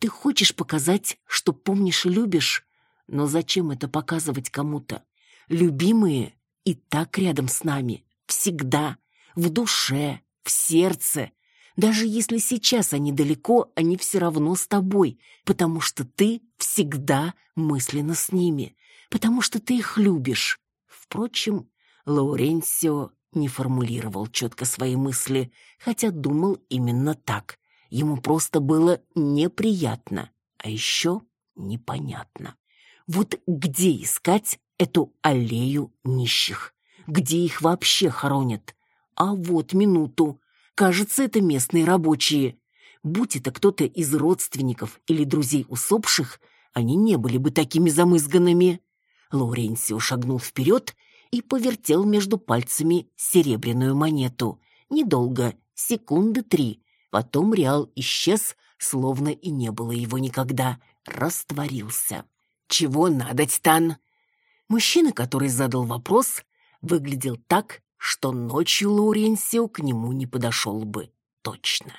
Ты хочешь показать, что помнишь и любишь? Но зачем это показывать кому-то? Любимые и так рядом с нами. Всегда. В душе, в сердце. Даже если сейчас они далеко, они все равно с тобой, потому что ты всегда мысленно с ними, потому что ты их любишь. Впрочем, Лауренсио не формулировал четко свои мысли, хотя думал именно так. Ему просто было неприятно, а еще непонятно. Вот где искать эту аллею нищих? Где их вообще хоронят? А вот минуту. Кажется, это местные рабочие. Будь это кто-то из родственников или друзей усопших, они не были бы такими замызганными. Лауренсио шагнул вперед и повертел между пальцами серебряную монету. Недолго, секунды три. Потом Реал исчез, словно и не было его никогда. Растворился. «Чего надо, Тан?» Мужчина, который задал вопрос, выглядел так, что ночью Лауренсио к нему не подошел бы. Точно.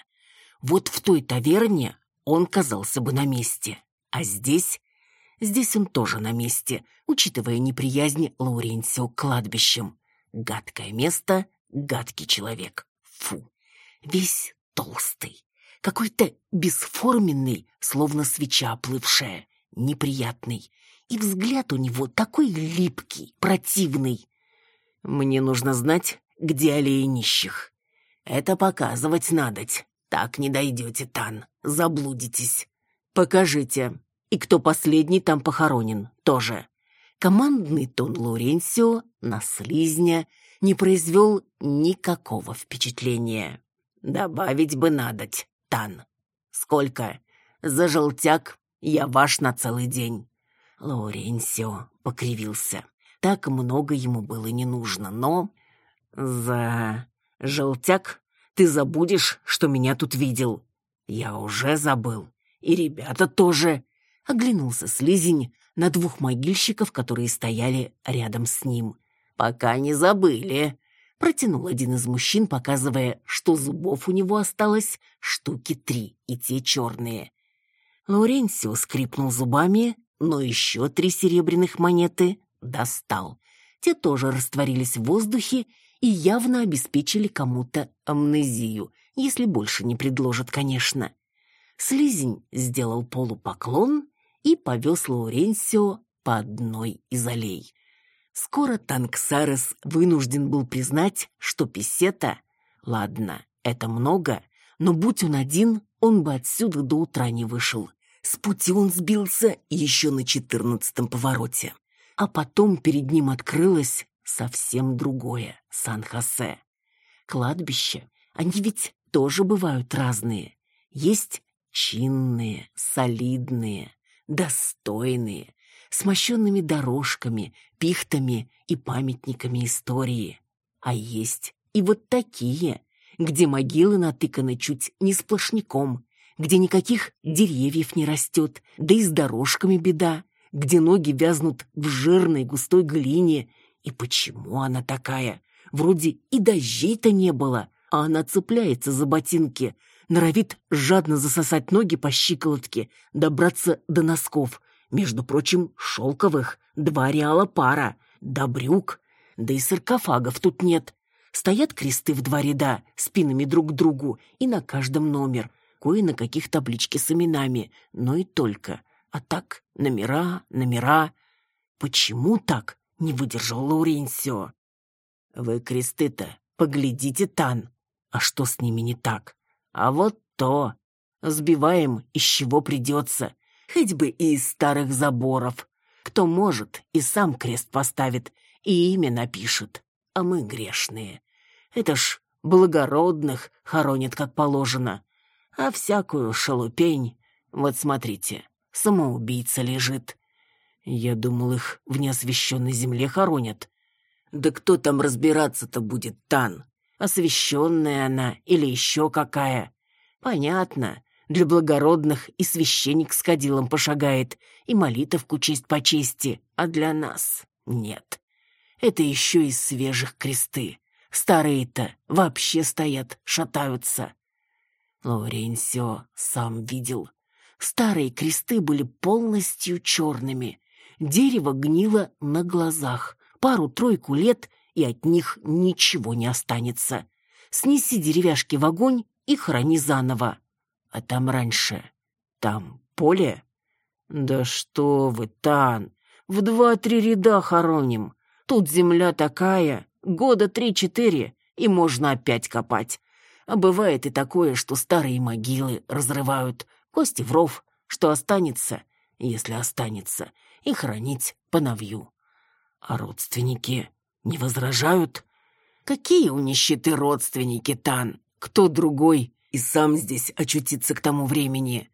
Вот в той таверне он казался бы на месте. А здесь Здесь он тоже на месте, учитывая неприязнь Лауренсио к кладбищам. Гадкое место, гадкий человек. Фу. Весь толстый. Какой-то бесформенный, словно свеча оплывшая. Неприятный. И взгляд у него такой липкий, противный. Мне нужно знать, где аллеи нищих. Это показывать надоть. Так не дойдете, Тан. Заблудитесь. Покажите. И кто последний там похоронен, тоже. Командный тон Лоренсио на слизня не произвел никакого впечатления. Добавить бы надоть, Тан. Сколько? За желтяк я ваш на целый день. Лоренсио покривился. Так много ему было не нужно, но... За желтяк ты забудешь, что меня тут видел. Я уже забыл. И ребята тоже. Оглянулся слизень на двух могильщиков, которые стояли рядом с ним. «Пока не забыли», — протянул один из мужчин, показывая, что зубов у него осталось штуки три, и те черные. Лауренсио скрипнул зубами, но еще три серебряных монеты достал. Те тоже растворились в воздухе и явно обеспечили кому-то амнезию, если больше не предложат, конечно. Слизень сделал полупоклон и повез Лауренсио по одной из аллей. Скоро Танксарес вынужден был признать, что писета... Ладно, это много, но будь он один, он бы отсюда до утра не вышел. С пути он сбился еще на четырнадцатом повороте. А потом перед ним открылось совсем другое Сан-Хосе. Кладбища, они ведь тоже бывают разные. Есть чинные, солидные, достойные, с мощенными дорожками, пихтами и памятниками истории. А есть и вот такие, где могилы натыканы чуть не сплошняком, где никаких деревьев не растет, да и с дорожками беда, где ноги вязнут в жирной густой глине. И почему она такая? Вроде и дождей-то не было, а она цепляется за ботинки, норовит жадно засосать ноги по щиколотке, добраться до носков. Между прочим, шелковых, два реала пара, до брюк. Да и саркофагов тут нет. Стоят кресты в два ряда, спинами друг к другу, и на каждом номер. Кое на каких таблички с именами, но и только. А так, номера, номера. Почему так? Не выдержал Лауренсио. Вы кресты-то поглядите, Тан. А что с ними не так? А вот то. Сбиваем, из чего придется. Хоть бы и из старых заборов. Кто может, и сам крест поставит, и имя напишет. А мы грешные. Это ж благородных хоронят как положено. А всякую шалупень... Вот смотрите, самоубийца лежит. Я думал, их в неосвещенной земле хоронят. Да кто там разбираться-то будет, Тан? освященная она или еще какая. Понятно, для благородных и священник с кадилом пошагает, и молитовку честь по чести, а для нас нет. Это еще из свежих кресты. Старые-то вообще стоят, шатаются. Лауренсио сам видел. Старые кресты были полностью черными. Дерево гнило на глазах. Пару-тройку лет, и от них ничего не останется. Снеси деревяшки в огонь и храни заново. А там раньше, там поле? Да что вы, Тан, в два-три ряда хороним. Тут земля такая, года три-четыре, и можно опять копать. А бывает и такое, что старые могилы разрывают, кости в ров, что останется, если останется, и хранить по-новью. А родственники не возражают? Какие у нищеты родственники, Тан? Кто другой и сам здесь очутится к тому времени?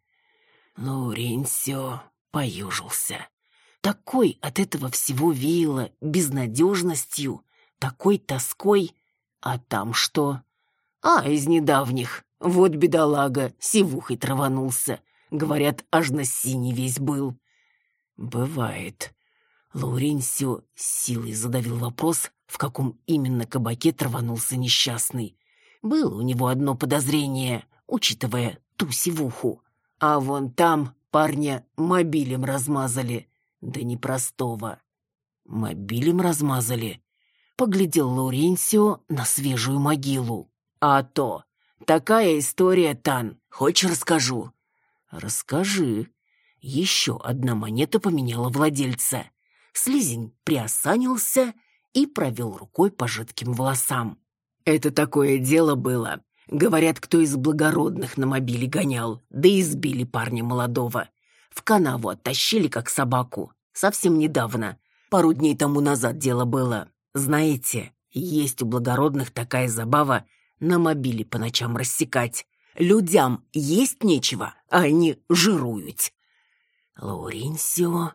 Лауренсио поюжился. Такой от этого всего веяло безнадежностью, такой тоской. А там что? А, из недавних. Вот бедолага, сивухой траванулся. Говорят, аж на синий весь был. Бывает. Лауренсио силой задавил вопрос, в каком именно кабаке траванулся несчастный. Было у него одно подозрение, учитывая ту сивуху. А вон там парня мобилем размазали. Да непростого. Мобилем размазали. Поглядел Лауренсио на свежую могилу. А то. Такая история, Тан. Хочешь, расскажу? Расскажи. Еще одна монета поменяла владельца. Слизень приосанился и провел рукой по жидким волосам. Это такое дело было. Говорят, кто из благородных на мобиле гонял, да избили парня молодого. В канаву оттащили, как собаку. Совсем недавно. Пару дней тому назад дело было. Знаете, есть у благородных такая забава на мобиле по ночам рассекать. Людям есть нечего, а они жируют. Лауренсио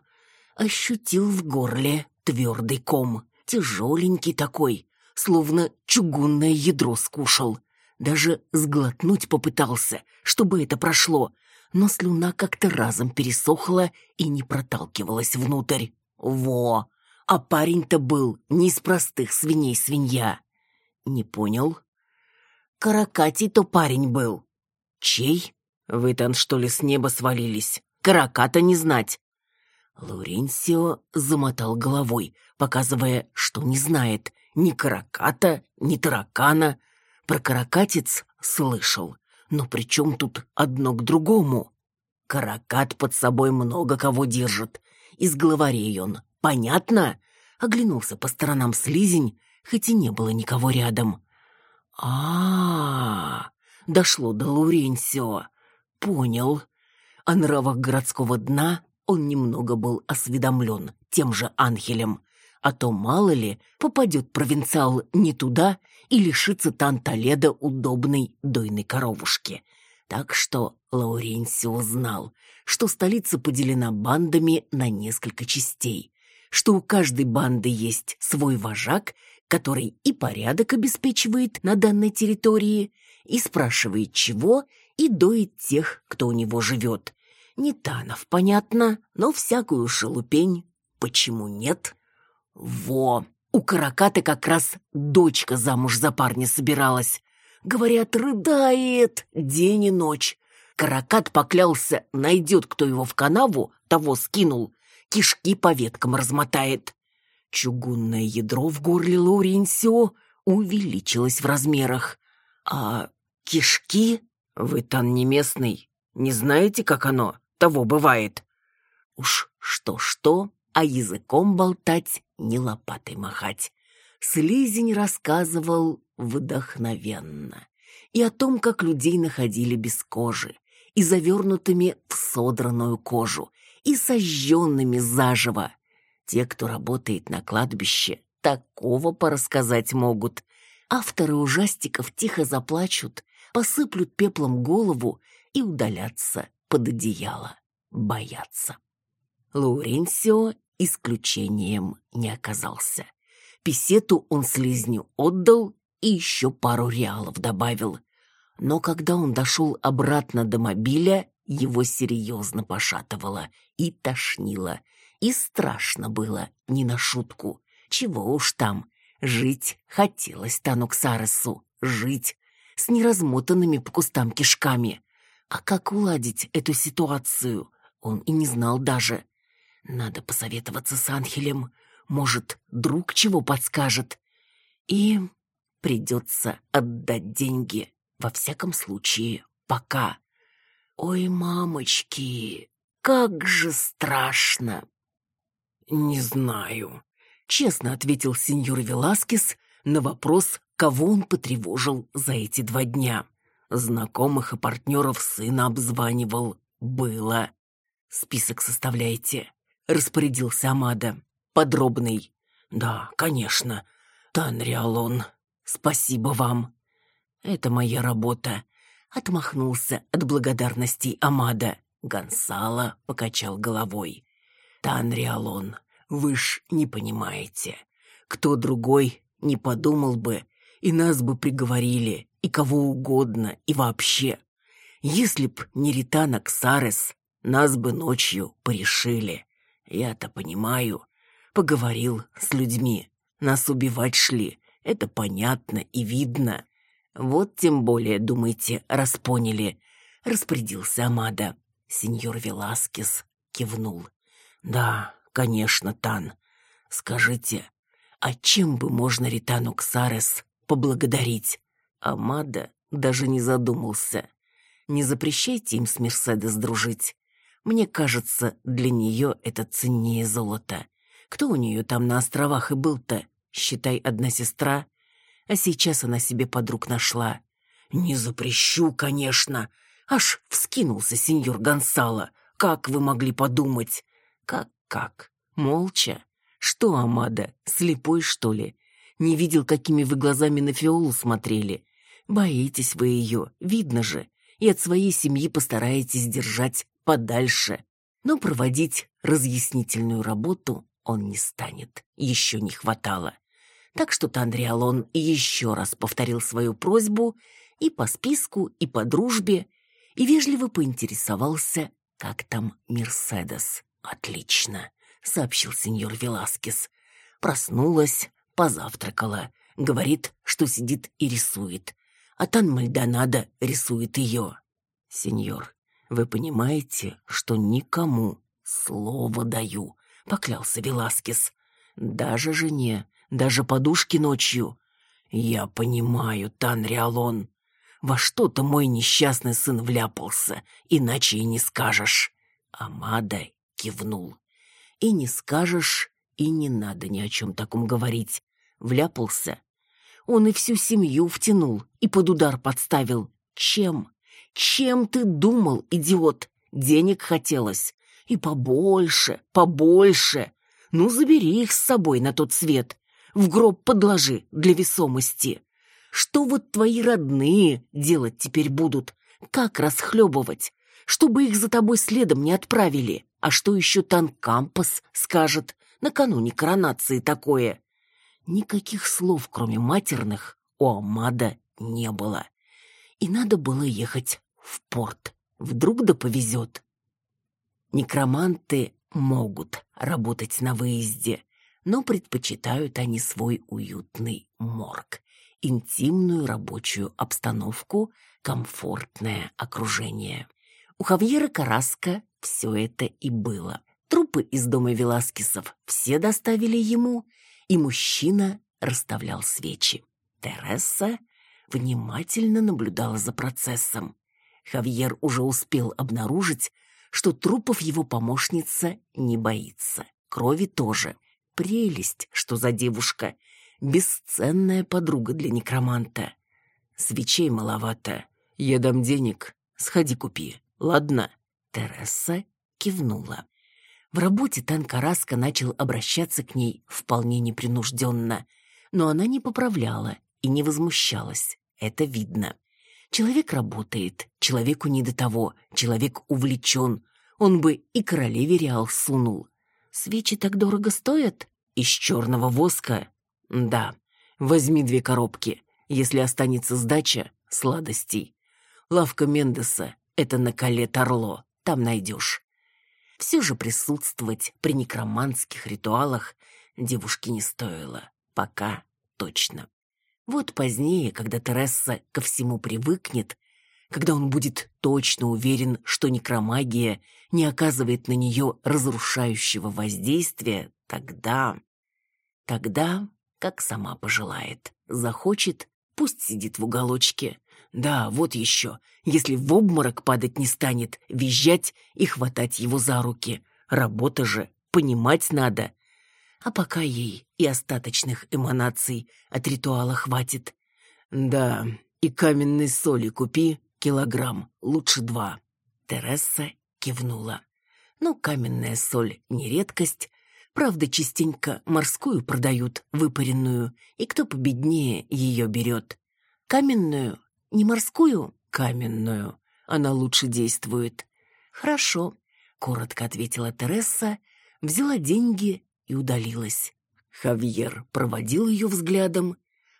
ощутил в горле твердый ком, тяжеленький такой, словно чугунное ядро скушал. Даже сглотнуть попытался, чтобы это прошло, но слюна как-то разом пересохла и не проталкивалась внутрь. Во! А парень-то был не из простых свиней свинья. Не понял? Каракатий-то парень был. Чей? Вы там, что ли, с неба свалились? Караката не знать. Лоренсио замотал головой, показывая, что не знает ни караката, ни таракана. Про каракатец слышал, но при чем тут одно к другому? Каракат под собой много кого держит. Из главарей он. Понятно? Оглянулся по сторонам слизень, хоть и не было никого рядом. А Дошло до Лауренсио. Понял. О нравах городского дна он немного был осведомлен тем же Анхелем, а то, мало ли, попадет провинциал не туда и лишится Танталеда удобной дойной коровушки. Так что Лауренсио знал, что столица поделена бандами на несколько частей, что у каждой банды есть свой вожак, который и порядок обеспечивает на данной территории, и спрашивает чего, и доит тех, кто у него живет. Не Танов, понятно, но всякую шелупень. Почему нет? Во! У Караката как раз дочка замуж за парня собиралась. Говорят, рыдает день и ночь. Каракат поклялся, найдет, кто его в канаву, того скинул, кишки по веткам размотает. Чугунное ядро в горле Лауренсио увеличилось в размерах. А кишки? Вы тан не местный, не знаете, как оно? Того бывает. Уж что-что, а языком болтать, не лопатой махать. Слизень рассказывал вдохновенно. И о том, как людей находили без кожи, и завернутыми в содранную кожу, и сожженными заживо. Те, кто работает на кладбище, такого порассказать могут. Авторы ужастиков тихо заплачут, посыплют пеплом голову и удалятся под одеяло, боятся. Лауренсио исключением не оказался. Писету он слизню отдал и еще пару реалов добавил. Но когда он дошел обратно до мобиля, его серьезно пошатывало и тошнило. И страшно было, не на шутку. Чего уж там, жить хотелось Тану Ксаресу, жить с неразмотанными по кустам кишками. А как уладить эту ситуацию, он и не знал даже. Надо посоветоваться с Анхелем. Может, друг чего подскажет. И придется отдать деньги. Во всяком случае, пока. Ой, мамочки, как же страшно. Не знаю, честно ответил сеньор Веласкес на вопрос, кого он потревожил за эти два дня. Знакомых и партнеров сына обзванивал. Было. Список составляйте. Распорядился Амада. Подробный. Да, конечно. Танриалон. Спасибо вам. Это моя работа. Отмахнулся от благодарностей Амада. Гонсало покачал головой. Танриалон, вы ж не понимаете. Кто другой не подумал бы, и нас бы приговорили, и кого угодно, и вообще. Если б не Ритана Ксарес, нас бы ночью порешили. Я-то понимаю. Поговорил с людьми. Нас убивать шли. Это понятно и видно. Вот тем более, думаете, распоняли. Распорядился Амада. Сеньор Веласкес кивнул. Да, конечно, Тан. Скажите, а чем бы можно Ритану Ксарес поблагодарить? Амада даже не задумался. Не запрещайте им с Мерседес дружить. Мне кажется, для нее это ценнее золота. Кто у нее там на островах и был-то? Считай, одна сестра. А сейчас она себе подруг нашла. Не запрещу, конечно. Аж вскинулся сеньор Гонсало. Как вы могли подумать? Как-как? Молча? Что, Амада, слепой, что ли? Не видел, какими вы глазами на Фиолу смотрели? Боитесь вы ее, видно же, и от своей семьи постараетесь держать подальше. Но проводить разъяснительную работу он не станет, еще не хватало. Так что Тандриалон еще раз повторил свою просьбу и по списку, и по дружбе, и вежливо поинтересовался, как там Мерседес. «Отлично», — сообщил сеньор Веласкес. Проснулась, позавтракала. Говорит, что сидит и рисует. А Тан Мальдонадо рисует ее. «Сеньор, вы понимаете, что никому слово даю», — поклялся Веласкес. «Даже жене, даже подушке ночью». «Я понимаю, Тан Риалон. Во что-то мой несчастный сын вляпался, иначе и не скажешь». Амада кивнул. И не скажешь, и не надо ни о чем таком говорить. Вляпался. Он и всю семью втянул, и под удар подставил. Чем? Чем ты думал, идиот? Денег хотелось. И побольше, побольше. Ну, забери их с собой на тот свет. В гроб подложи для весомости. Что вот твои родные делать теперь будут? Как расхлебывать? Чтобы их за тобой следом не отправили. А что еще Танкампас скажет накануне коронации такое? Никаких слов, кроме матерных, у Амада не было. И надо было ехать в порт. Вдруг да повезет. Некроманты могут работать на выезде, но предпочитают они свой уютный морг, интимную рабочую обстановку, комфортное окружение. У Хавьера Караска все это и было. Трупы из дома Веласкесов все доставили ему, и мужчина расставлял свечи. Тереса внимательно наблюдала за процессом. Хавьер уже успел обнаружить, что трупов его помощница не боится. Крови тоже. Прелесть, что за девушка. Бесценная подруга для некроманта. Свечей маловато. Я дам денег. Сходи купи. Ладно. Тереса кивнула. В работе Танкараска начал обращаться к ней вполне непринужденно, но она не поправляла и не возмущалась. Это видно. Человек работает, человеку не до того, человек увлечен. Он бы и королеве реал сунул. Свечи так дорого стоят? Из черного воска? Да. Возьми две коробки. Если останется сдача, сладостей. Лавка Мендеса — это на Кале Торло там найдешь. Все же присутствовать при некроманских ритуалах девушке не стоило. Пока точно. Вот позднее, когда Тересса ко всему привыкнет, когда он будет точно уверен, что некромагия не оказывает на нее разрушающего воздействия, тогда... Тогда, как сама пожелает, захочет, пусть сидит в уголочке. Да, вот еще, если в обморок падать не станет, визжать и хватать его за руки. Работа же, понимать надо. А пока ей и остаточных эманаций от ритуала хватит. Да, и каменной соли купи килограмм, лучше два. Тереса кивнула. Ну, каменная соль не редкость. Правда, частенько морскую продают, выпаренную, и кто победнее ее берет. Каменную, не морскую, каменную. Она лучше действует. Хорошо, коротко ответила Тереса, взяла деньги и удалилась. Хавьер проводил ее взглядом,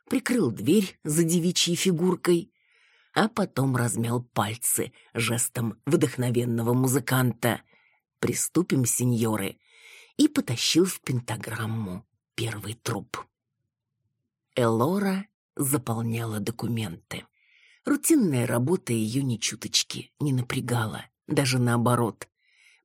прикрыл дверь за девичьей фигуркой, а потом размял пальцы жестом вдохновенного музыканта. «Приступим, сеньоры!» и потащил в пентаграмму первый труп. Элора заполняла документы. Рутинная работа ее ни чуточки не напрягала, даже наоборот.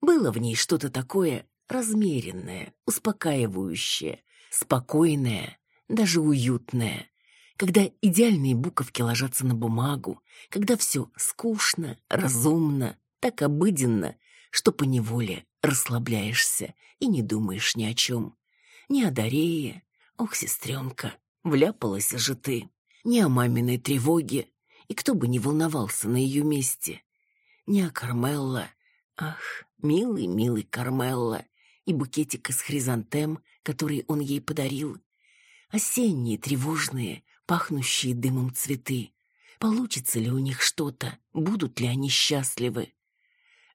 Было в ней что-то такое размеренное, успокаивающее, спокойное, даже уютное. Когда идеальные буковки ложатся на бумагу, когда все скучно, разумно, так обыденно, что поневоле расслабляешься и не думаешь ни о чем. Ни о Дарее, ох, сестренка, вляпалась же ты, ни о маминой тревоге, и кто бы не волновался на ее месте. Ни о Кармелла, ах, милый, милый Кармелла, и букетик из хризантем, который он ей подарил. Осенние, тревожные, пахнущие дымом цветы. Получится ли у них что-то? Будут ли они счастливы?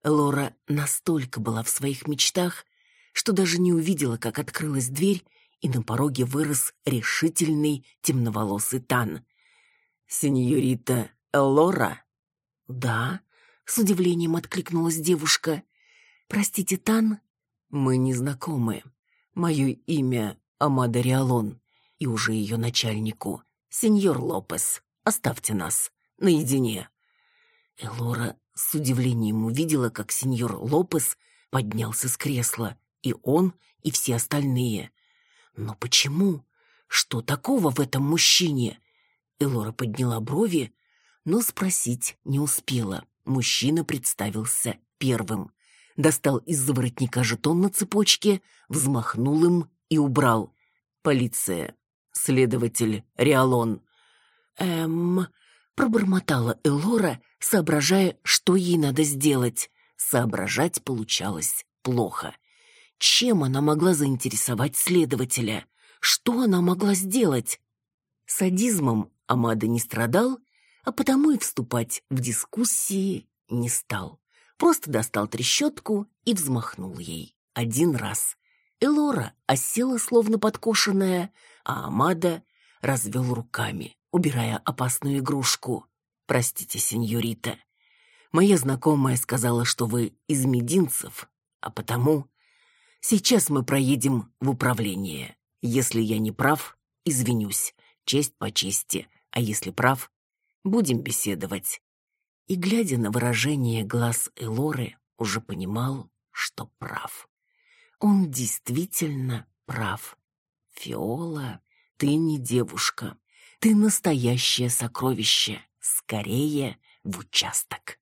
Лора настолько была в своих мечтах, что даже не увидела, как открылась дверь, и на пороге вырос решительный темноволосый Тан. «Сеньорита Лора?» «Да», — с удивлением откликнулась девушка. «Простите, Тан?» «Мы не знакомы. Мое имя Амада Риалон, и уже ее начальнику. Сеньор Лопес, оставьте нас наедине». Элора с удивлением увидела, как сеньор Лопес поднялся с кресла, и он, и все остальные. Но почему? Что такого в этом мужчине? Элора подняла брови, но спросить не успела. Мужчина представился первым достал из-за жетон на цепочке, взмахнул им и убрал. «Полиция. Следователь Риалон». «Эм...» — пробормотала Элора, соображая, что ей надо сделать. Соображать получалось плохо. Чем она могла заинтересовать следователя? Что она могла сделать? Садизмом Амада не страдал, а потому и вступать в дискуссии не стал просто достал трещотку и взмахнул ей. Один раз. Элора осела, словно подкошенная, а Амада развел руками, убирая опасную игрушку. «Простите, сеньорита. Моя знакомая сказала, что вы из мединцев, а потому сейчас мы проедем в управление. Если я не прав, извинюсь, честь по чести, а если прав, будем беседовать и, глядя на выражение глаз Элоры, уже понимал, что прав. Он действительно прав. Фиола, ты не девушка, ты настоящее сокровище, скорее в участок.